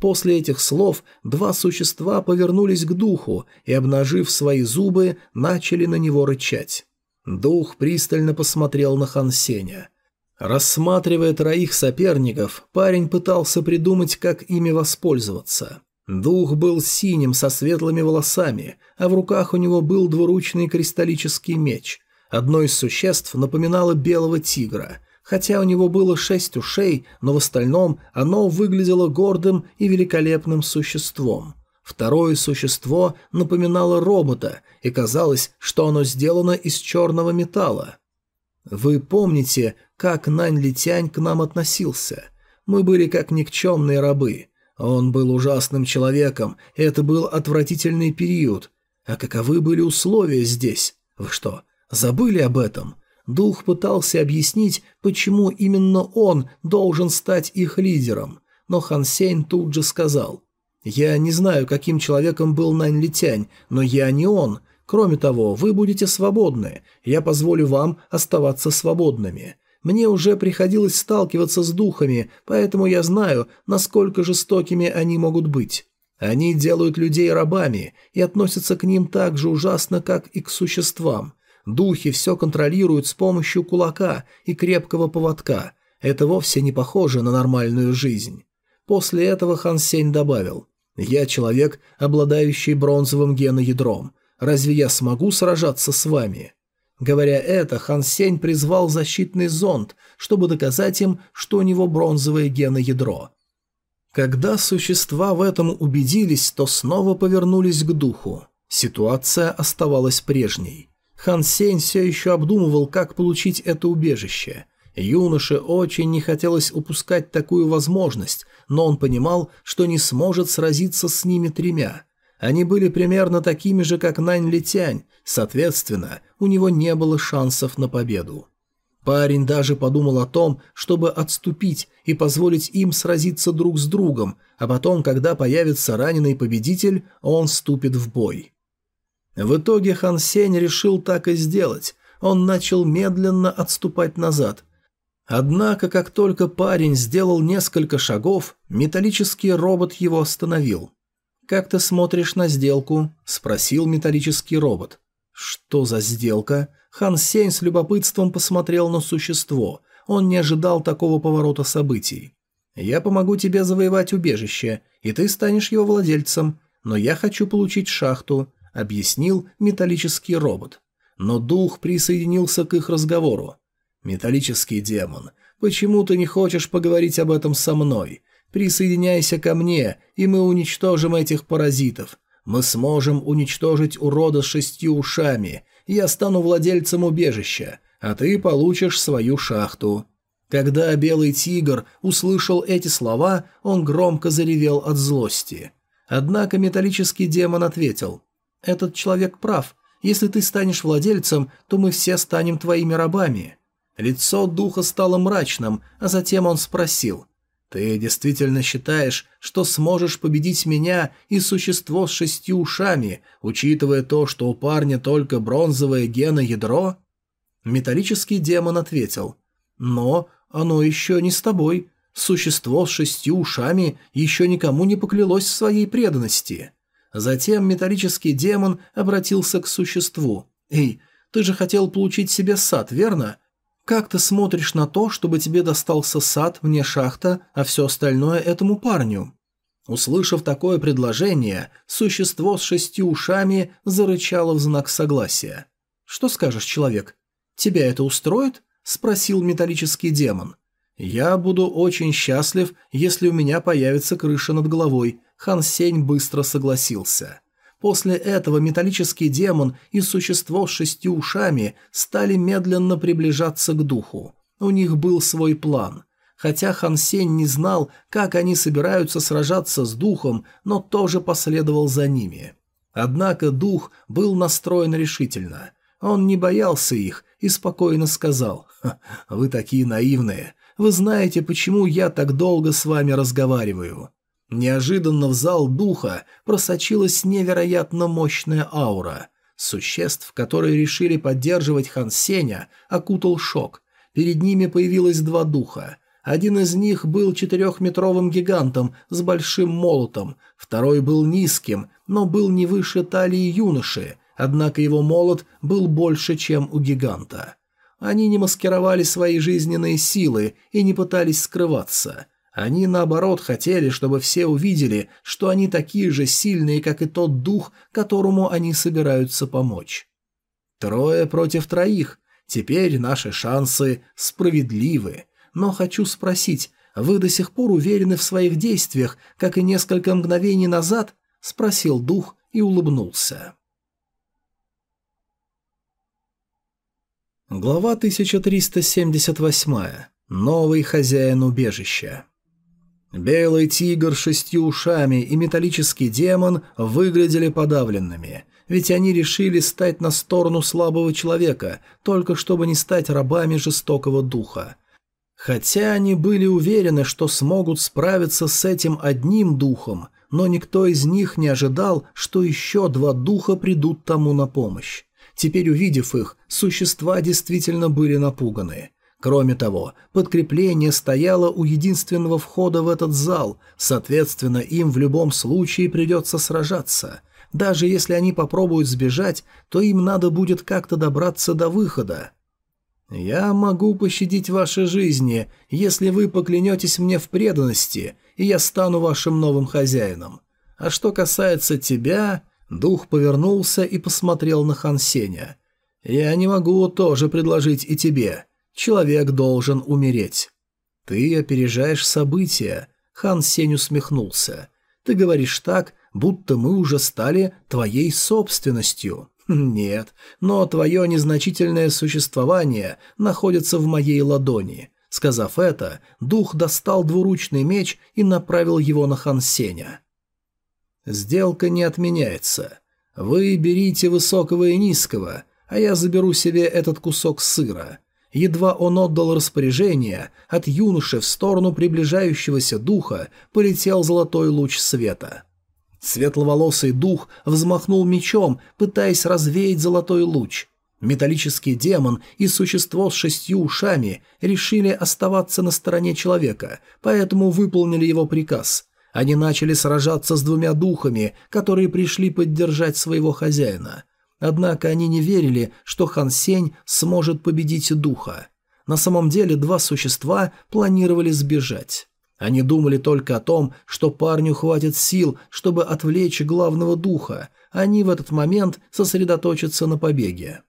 После этих слов два существа повернулись к духу и, обнажив свои зубы, начали на него рычать. Дух пристально посмотрел на Хансеня. Рассматривая троих соперников, парень пытался придумать, как ими воспользоваться. Дух был синим со светлыми волосами, а в руках у него был двуручный кристаллический меч. Одно из существ напоминало белого тигра. Хотя у него было шесть ушей, но в остальном оно выглядело гордым и великолепным существом. Второе существо напоминало робота, и казалось, что оно сделано из черного металла. Вы помните, как Нань Литянь к нам относился? Мы были как никчемные рабы. Он был ужасным человеком, это был отвратительный период. А каковы были условия здесь? Вы что, Забыли об этом? Дух пытался объяснить, почему именно он должен стать их лидером, но Хан Сень тут же сказал. «Я не знаю, каким человеком был Нань Литянь, но я не он. Кроме того, вы будете свободны. Я позволю вам оставаться свободными. Мне уже приходилось сталкиваться с духами, поэтому я знаю, насколько жестокими они могут быть. Они делают людей рабами и относятся к ним так же ужасно, как и к существам. Духи все контролируют с помощью кулака и крепкого поводка. Это вовсе не похоже на нормальную жизнь. После этого Хан Сень добавил, «Я человек, обладающий бронзовым геноядром. Разве я смогу сражаться с вами?» Говоря это, Хан Сень призвал защитный зонд, чтобы доказать им, что у него бронзовое геноядро. Когда существа в этом убедились, то снова повернулись к духу. Ситуация оставалась прежней. Хан Сень все еще обдумывал, как получить это убежище. Юноше очень не хотелось упускать такую возможность, но он понимал, что не сможет сразиться с ними тремя. Они были примерно такими же, как Нань Летянь, соответственно, у него не было шансов на победу. Парень даже подумал о том, чтобы отступить и позволить им сразиться друг с другом, а потом, когда появится раненый победитель, он вступит в бой. В итоге Хан Сень решил так и сделать. Он начал медленно отступать назад. Однако, как только парень сделал несколько шагов, металлический робот его остановил. «Как ты смотришь на сделку?» – спросил металлический робот. «Что за сделка?» Хан Сень с любопытством посмотрел на существо. Он не ожидал такого поворота событий. «Я помогу тебе завоевать убежище, и ты станешь его владельцем, но я хочу получить шахту», — объяснил металлический робот. Но дух присоединился к их разговору. «Металлический демон, почему ты не хочешь поговорить об этом со мной? Присоединяйся ко мне, и мы уничтожим этих паразитов. Мы сможем уничтожить урода с шестью ушами, я стану владельцем убежища, а ты получишь свою шахту». Когда белый тигр услышал эти слова, он громко заревел от злости. Однако металлический демон ответил, «Этот человек прав. Если ты станешь владельцем, то мы все станем твоими рабами». Лицо духа стало мрачным, а затем он спросил, «Ты действительно считаешь, что сможешь победить меня и существо с шестью ушами, учитывая то, что у парня только бронзовое геноядро?» Металлический демон ответил, «Но оно еще не с тобой. Существо с шестью ушами еще никому не поклялось в своей преданности». Затем металлический демон обратился к существу. «Эй, ты же хотел получить себе сад, верно? Как ты смотришь на то, чтобы тебе достался сад, мне шахта, а все остальное этому парню?» Услышав такое предложение, существо с шестью ушами зарычало в знак согласия. «Что скажешь, человек? Тебя это устроит?» – спросил металлический демон. «Я буду очень счастлив, если у меня появится крыша над головой», – Хан Сень быстро согласился. После этого металлический демон и существо с шестью ушами стали медленно приближаться к духу. У них был свой план. Хотя Хан Сень не знал, как они собираются сражаться с духом, но тоже последовал за ними. Однако дух был настроен решительно. Он не боялся их и спокойно сказал, «Вы такие наивные. Вы знаете, почему я так долго с вами разговариваю. Неожиданно в зал духа просочилась невероятно мощная аура. Существ, которые решили поддерживать Хан Сеня, окутал шок. Перед ними появилось два духа. Один из них был четырехметровым гигантом с большим молотом, второй был низким, но был не выше талии юноши, однако его молот был больше, чем у гиганта. Они не маскировали свои жизненные силы и не пытались скрываться – они, наоборот, хотели, чтобы все увидели, что они такие же сильные, как и тот дух, которому они собираются помочь. Трое против троих. Теперь наши шансы справедливы. Но хочу спросить, вы до сих пор уверены в своих действиях, как и несколько мгновений назад? Спросил дух и улыбнулся. Глава 1378. Новый хозяин убежища. Белый тигр с шестью ушами и металлический демон выглядели подавленными, ведь они решили стать на сторону слабого человека, только чтобы не стать рабами жестокого духа. Хотя они были уверены, что смогут справиться с этим одним духом, но никто из них не ожидал, что еще два духа придут тому на помощь. Теперь, увидев их, существа действительно были напуганы. Кроме того, подкрепление стояло у единственного входа в этот зал, соответственно, им в любом случае придется сражаться. Даже если они попробуют сбежать, то им надо будет как-то добраться до выхода. «Я могу пощадить ваши жизни, если вы поклянетесь мне в преданности, и я стану вашим новым хозяином. А что касается тебя...» Дух повернулся и посмотрел на Хансеня. «Я не могу тоже предложить и тебе. Человек должен умереть. Ты опережаешь события. Хан Сень усмехнулся. Ты говоришь так, будто мы уже стали твоей собственностью. «Нет, но твое незначительное существование находится в моей ладони». Сказав это, дух достал двуручный меч и направил его на Хан Сеня. «Сделка не отменяется. Вы берите высокого и низкого, а я заберу себе этот кусок сыра». Едва он отдал распоряжение, от юноши в сторону приближающегося духа полетел золотой луч света. Светловолосый дух взмахнул мечом, пытаясь развеять золотой луч. Металлический демон и существо с шестью ушами решили оставаться на стороне человека, поэтому выполнили его приказ. Они начали сражаться с двумя духами, которые пришли поддержать своего хозяина. Однако они не верили, что Хан Сень сможет победить духа. На самом деле два существа планировали сбежать. Они думали только о том, что парню хватит сил, чтобы отвлечь главного духа, они в этот момент сосредоточатся на побеге.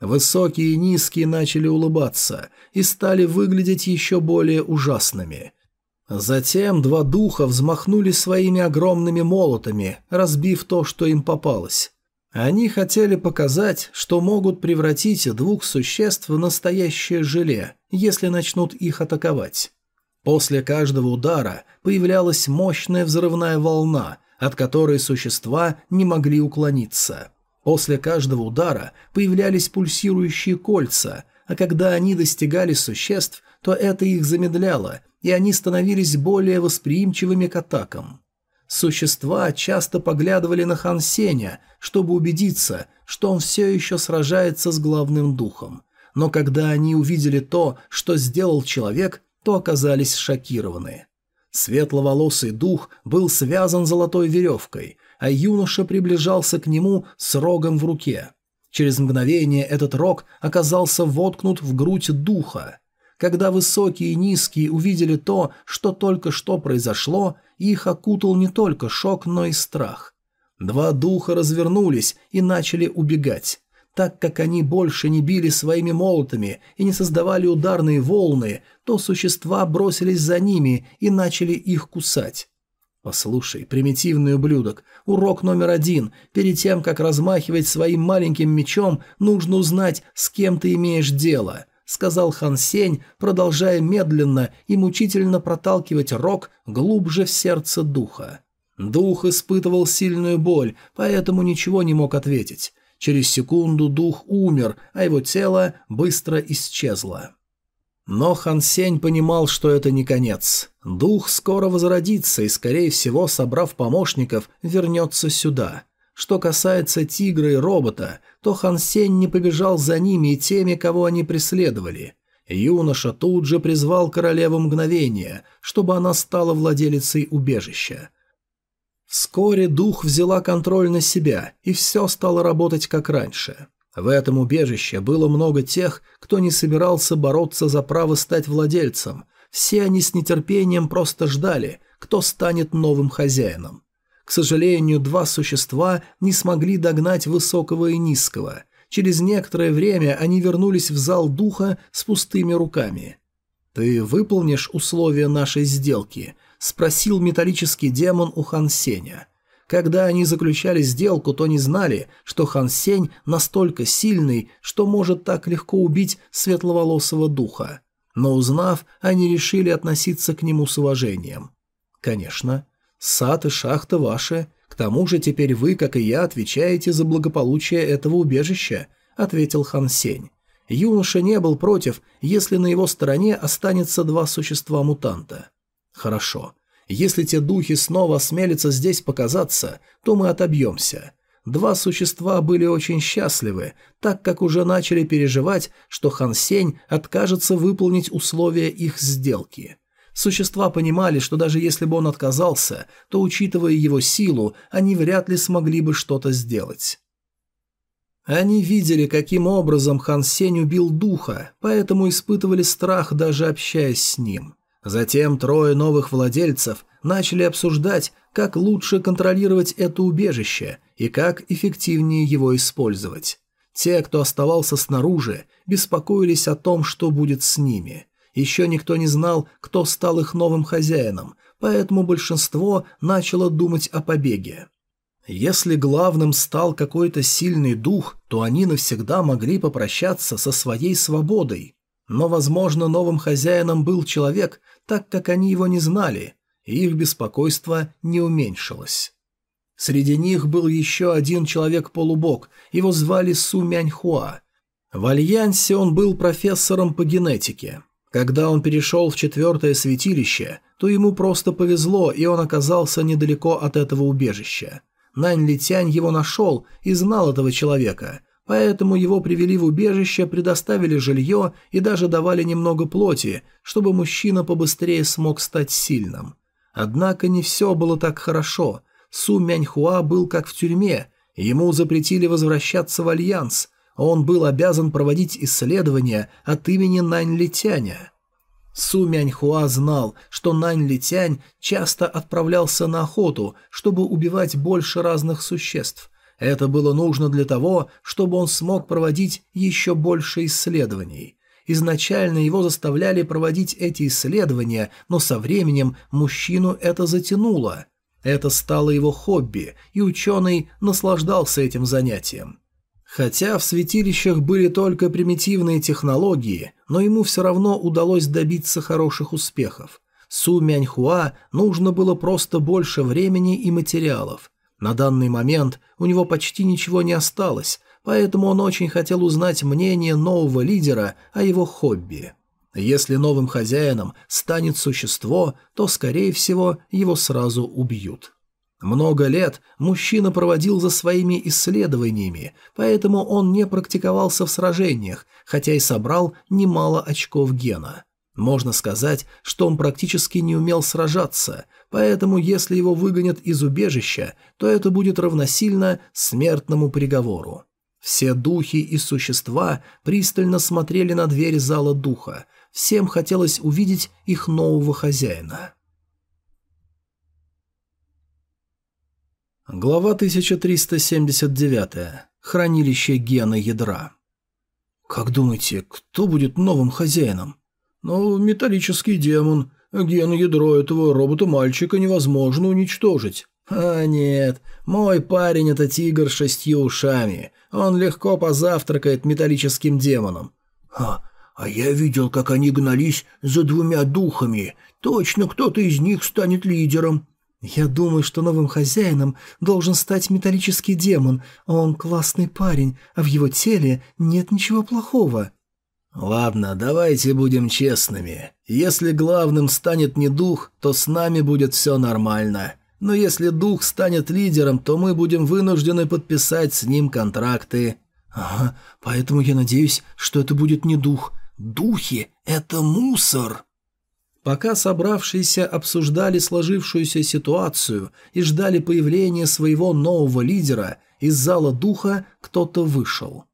Высокие и низкие начали улыбаться и стали выглядеть еще более ужасными. Затем два духа взмахнули своими огромными молотами, разбив то, что им попалось. Они хотели показать, что могут превратить двух существ в настоящее желе, если начнут их атаковать. После каждого удара появлялась мощная взрывная волна, от которой существа не могли уклониться. После каждого удара появлялись пульсирующие кольца, а когда они достигали существ, то это их замедляло, и они становились более восприимчивыми к атакам. Существа часто поглядывали на Хан Сеня, чтобы убедиться, что он все еще сражается с главным духом. Но когда они увидели то, что сделал человек, то оказались шокированы. Светловолосый дух был связан золотой веревкой, а юноша приближался к нему с рогом в руке. Через мгновение этот рог оказался воткнут в грудь духа. Когда высокие и низкие увидели то, что только что произошло, их окутал не только шок, но и страх. Два духа развернулись и начали убегать. Так как они больше не били своими молотами и не создавали ударные волны, то существа бросились за ними и начали их кусать. «Послушай, примитивный ублюдок, урок номер один. Перед тем, как размахивать своим маленьким мечом, нужно узнать, с кем ты имеешь дело», — сказал Хан Сень, продолжая медленно и мучительно проталкивать рог глубже в сердце духа. Дух испытывал сильную боль, поэтому ничего не мог ответить. Через секунду дух умер, а его тело быстро исчезло. Но Хан Сень понимал, что это не конец. Дух скоро возродится и, скорее всего, собрав помощников, вернется сюда. Что касается тигра и робота, то Хан Сень не побежал за ними и теми, кого они преследовали. Юноша тут же призвал королеву мгновения, чтобы она стала владелицей убежища. Вскоре дух взяла контроль на себя, и все стало работать как раньше. В этом убежище было много тех, кто не собирался бороться за право стать владельцем. Все они с нетерпением просто ждали, кто станет новым хозяином. К сожалению, два существа не смогли догнать высокого и низкого. Через некоторое время они вернулись в зал духа с пустыми руками. «Ты выполнишь условия нашей сделки?» спросил металлический демон у Хан Сеня. Когда они заключали сделку, то не знали, что Хан Сень настолько сильный, что может так легко убить светловолосого духа. Но узнав, они решили относиться к нему с уважением. «Конечно. Сад и шахта ваши. К тому же теперь вы, как и я, отвечаете за благополучие этого убежища», — ответил Хан Сень. Юноша не был против, если на его стороне останется два существа-мутанта. Хорошо. Если те духи снова осмелятся здесь показаться, то мы отобьемся. Два существа были очень счастливы, так как уже начали переживать, что Хан Сень откажется выполнить условия их сделки. Существа понимали, что даже если бы он отказался, то, учитывая его силу, они вряд ли смогли бы что-то сделать. Они видели, каким образом Хан Сень убил духа, поэтому испытывали страх, даже общаясь с ним. Затем трое новых владельцев начали обсуждать, как лучше контролировать это убежище и как эффективнее его использовать. Те, кто оставался снаружи, беспокоились о том, что будет с ними. Еще никто не знал, кто стал их новым хозяином, поэтому большинство начало думать о побеге. Если главным стал какой-то сильный дух, то они навсегда могли попрощаться со своей свободой. Но, возможно, новым хозяином был человек, так как они его не знали, и их беспокойство не уменьшилось. Среди них был еще один человек-полубог, его звали Су Мяньхуа. В Альянсе он был профессором по генетике. Когда он перешел в четвертое святилище, то ему просто повезло, и он оказался недалеко от этого убежища. Нань Литянь его нашел и знал этого человека, поэтому его привели в убежище, предоставили жилье и даже давали немного плоти, чтобы мужчина побыстрее смог стать сильным. Однако не все было так хорошо. Су Мяньхуа был как в тюрьме, ему запретили возвращаться в Альянс, он был обязан проводить исследования от имени Нань Литяня. Су Мяньхуа знал, что Нань Литянь часто отправлялся на охоту, чтобы убивать больше разных существ. Это было нужно для того, чтобы он смог проводить еще больше исследований. Изначально его заставляли проводить эти исследования, но со временем мужчину это затянуло. Это стало его хобби, и ученый наслаждался этим занятием. Хотя в святилищах были только примитивные технологии, но ему все равно удалось добиться хороших успехов. Су Мяньхуа нужно было просто больше времени и материалов. На данный момент у него почти ничего не осталось, поэтому он очень хотел узнать мнение нового лидера о его хобби. Если новым хозяином станет существо, то, скорее всего, его сразу убьют. Много лет мужчина проводил за своими исследованиями, поэтому он не практиковался в сражениях, хотя и собрал немало очков гена. Можно сказать, что он практически не умел сражаться, поэтому если его выгонят из убежища, то это будет равносильно смертному приговору. Все духи и существа пристально смотрели на дверь зала духа, всем хотелось увидеть их нового хозяина. Глава 1379. Хранилище гена ядра. «Как думаете, кто будет новым хозяином?» «Ну, металлический демон. Ген ядро этого робота-мальчика невозможно уничтожить». «А нет, мой парень – это тигр с шестью ушами. Он легко позавтракает металлическим демоном». «А, а я видел, как они гнались за двумя духами. Точно кто-то из них станет лидером». «Я думаю, что новым хозяином должен стать металлический демон. Он классный парень, а в его теле нет ничего плохого». «Ладно, давайте будем честными. Если главным станет не дух, то с нами будет все нормально. Но если дух станет лидером, то мы будем вынуждены подписать с ним контракты». «Ага, поэтому я надеюсь, что это будет не дух. Духи — это мусор». Пока собравшиеся обсуждали сложившуюся ситуацию и ждали появления своего нового лидера, из зала духа кто-то вышел.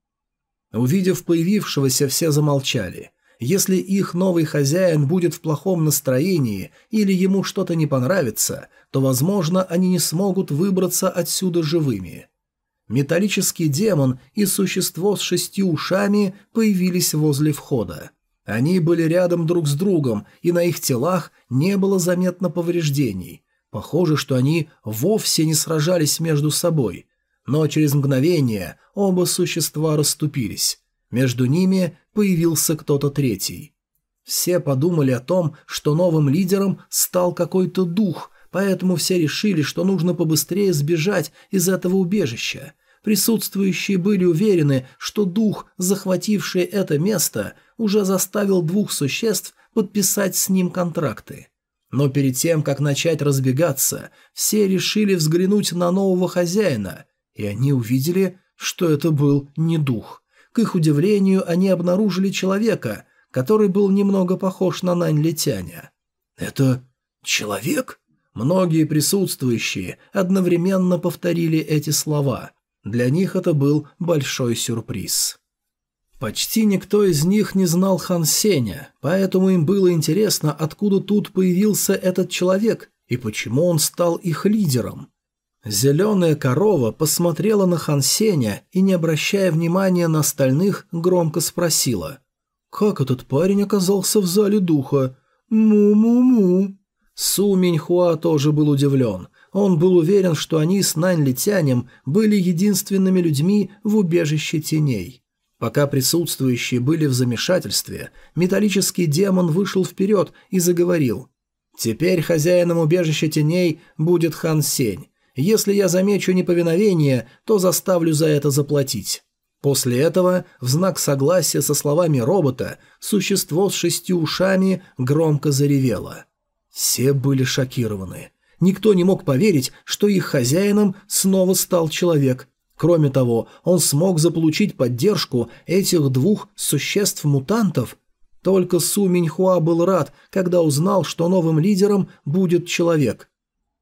Увидев появившегося, все замолчали. Если их новый хозяин будет в плохом настроении или ему что-то не понравится, то, возможно, они не смогут выбраться отсюда живыми. Металлический демон и существо с шестью ушами появились возле входа. Они были рядом друг с другом, и на их телах не было заметно повреждений. Похоже, что они вовсе не сражались между собой. Но через мгновение оба существа расступились. Между ними появился кто-то третий. Все подумали о том, что новым лидером стал какой-то дух, поэтому все решили, что нужно побыстрее сбежать из этого убежища. Присутствующие были уверены, что дух, захвативший это место, уже заставил двух существ подписать с ним контракты. Но перед тем, как начать разбегаться, все решили взглянуть на нового хозяина, и они увидели, что это был не дух. К их удивлению, они обнаружили человека, который был немного похож на Нань Летяня. «Это человек?» Многие присутствующие одновременно повторили эти слова. Для них это был большой сюрприз. Почти никто из них не знал Хан Сеня, поэтому им было интересно, откуда тут появился этот человек и почему он стал их лидером. Зеленая корова посмотрела на Хан Сеня и, не обращая внимания на остальных, громко спросила. «Как этот парень оказался в зале духа? Му-му-му!» Су Миньхуа тоже был удивлен. Он был уверен, что они с Нань Летянем были единственными людьми в убежище теней. Пока присутствующие были в замешательстве, металлический демон вышел вперед и заговорил. «Теперь хозяином убежища теней будет Хан Сень. Если я замечу неповиновение, то заставлю за это заплатить». После этого, в знак согласия со словами робота, существо с шестью ушами громко заревело. Все были шокированы. Никто не мог поверить, что их хозяином снова стал человек. Кроме того, он смог заполучить поддержку этих двух существ-мутантов. Только Су Миньхуа был рад, когда узнал, что новым лидером будет человек.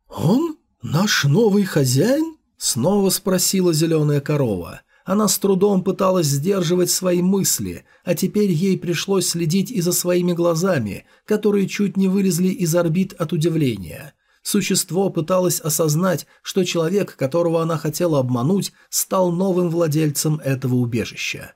«Он? Наш новый хозяин?» – снова спросила зеленая корова. Она с трудом пыталась сдерживать свои мысли, а теперь ей пришлось следить и за своими глазами, которые чуть не вылезли из орбит от удивления. Существо пыталось осознать, что человек, которого она хотела обмануть, стал новым владельцем этого убежища.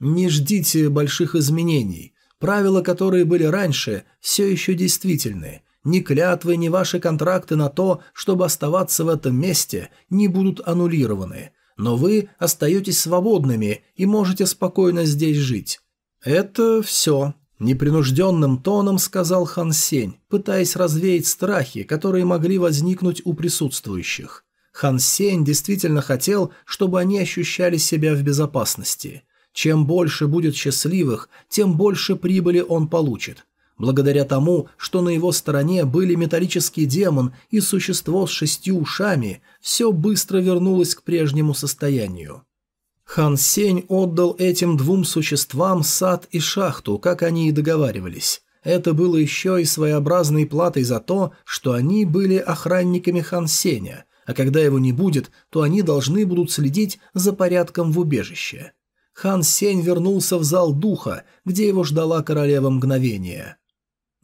Не ждите больших изменений. Правила, которые были раньше, все еще действительны. Ни клятвы, ни ваши контракты на то, чтобы оставаться в этом месте, не будут аннулированы. Но вы остаетесь свободными и можете спокойно здесь жить. Это все. Непринужденным тоном сказал Хан Сень, пытаясь развеять страхи, которые могли возникнуть у присутствующих. Хан Сень действительно хотел, чтобы они ощущали себя в безопасности. Чем больше будет счастливых, тем больше прибыли он получит. Благодаря тому, что на его стороне были металлический демон и существо с шестью ушами, все быстро вернулось к прежнему состоянию. Хан Сень отдал этим двум существам сад и шахту, как они и договаривались. Это было еще и своеобразной платой за то, что они были охранниками Хан Сеня, а когда его не будет, то они должны будут следить за порядком в убежище. Хан Сень вернулся в зал духа, где его ждала королева мгновения.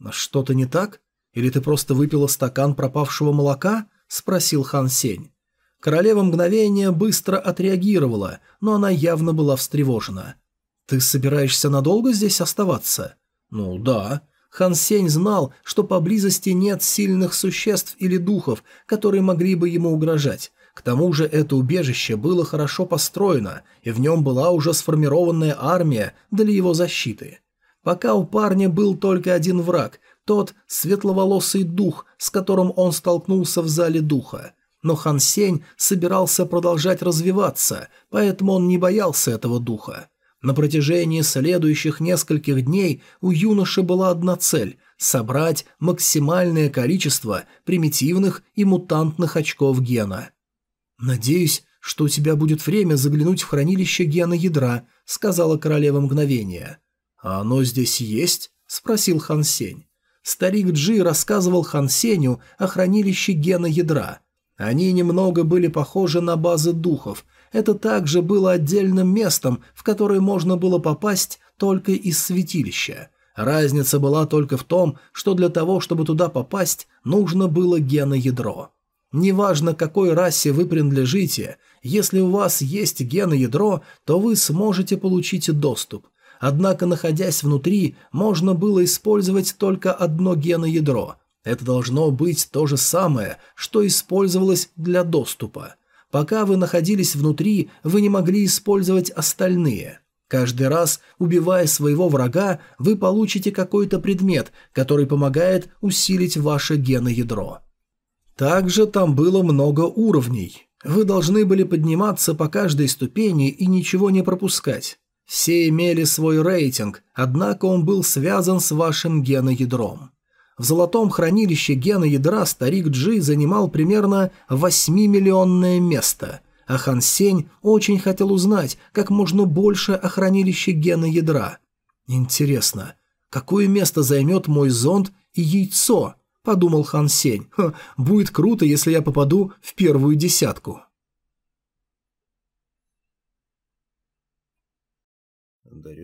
«Что-то не так? Или ты просто выпила стакан пропавшего молока?» – спросил Хан Сень. Королева мгновения быстро отреагировала, но она явно была встревожена. «Ты собираешься надолго здесь оставаться?» «Ну да». Хан Сень знал, что поблизости нет сильных существ или духов, которые могли бы ему угрожать. К тому же это убежище было хорошо построено, и в нем была уже сформированная армия для его защиты. Пока у парня был только один враг, тот светловолосый дух, с которым он столкнулся в зале духа. Но Хан Сень собирался продолжать развиваться, поэтому он не боялся этого духа. На протяжении следующих нескольких дней у юноши была одна цель – собрать максимальное количество примитивных и мутантных очков гена. «Надеюсь, что у тебя будет время заглянуть в хранилище гена ядра», – сказала королева мгновения. «А оно здесь есть?» – спросил Хан Сень. Старик Джи рассказывал Хан Сенью о хранилище гена ядра – они немного были похожи на базы духов. Это также было отдельным местом, в которое можно было попасть только из святилища. Разница была только в том, что для того, чтобы туда попасть, нужно было геноядро. Неважно, какой расе вы принадлежите, если у вас есть геноядро, то вы сможете получить доступ. Однако, находясь внутри, можно было использовать только одно геноядро, это должно быть то же самое, что использовалось для доступа. Пока вы находились внутри, вы не могли использовать остальные. Каждый раз, убивая своего врага, вы получите какой-то предмет, который помогает усилить ваше геноядро. Также там было много уровней. Вы должны были подниматься по каждой ступени и ничего не пропускать. Все имели свой рейтинг, однако он был связан с вашим геноядром. В золотом хранилище гена ядра старик Джи занимал примерно 8-миллионное место, а Хан Сень очень хотел узнать как можно больше о хранилище гена ядра. «Интересно, какое место займет мой зонд и яйцо?» – подумал Хан Сень. «Будет круто, если я попаду в первую десятку».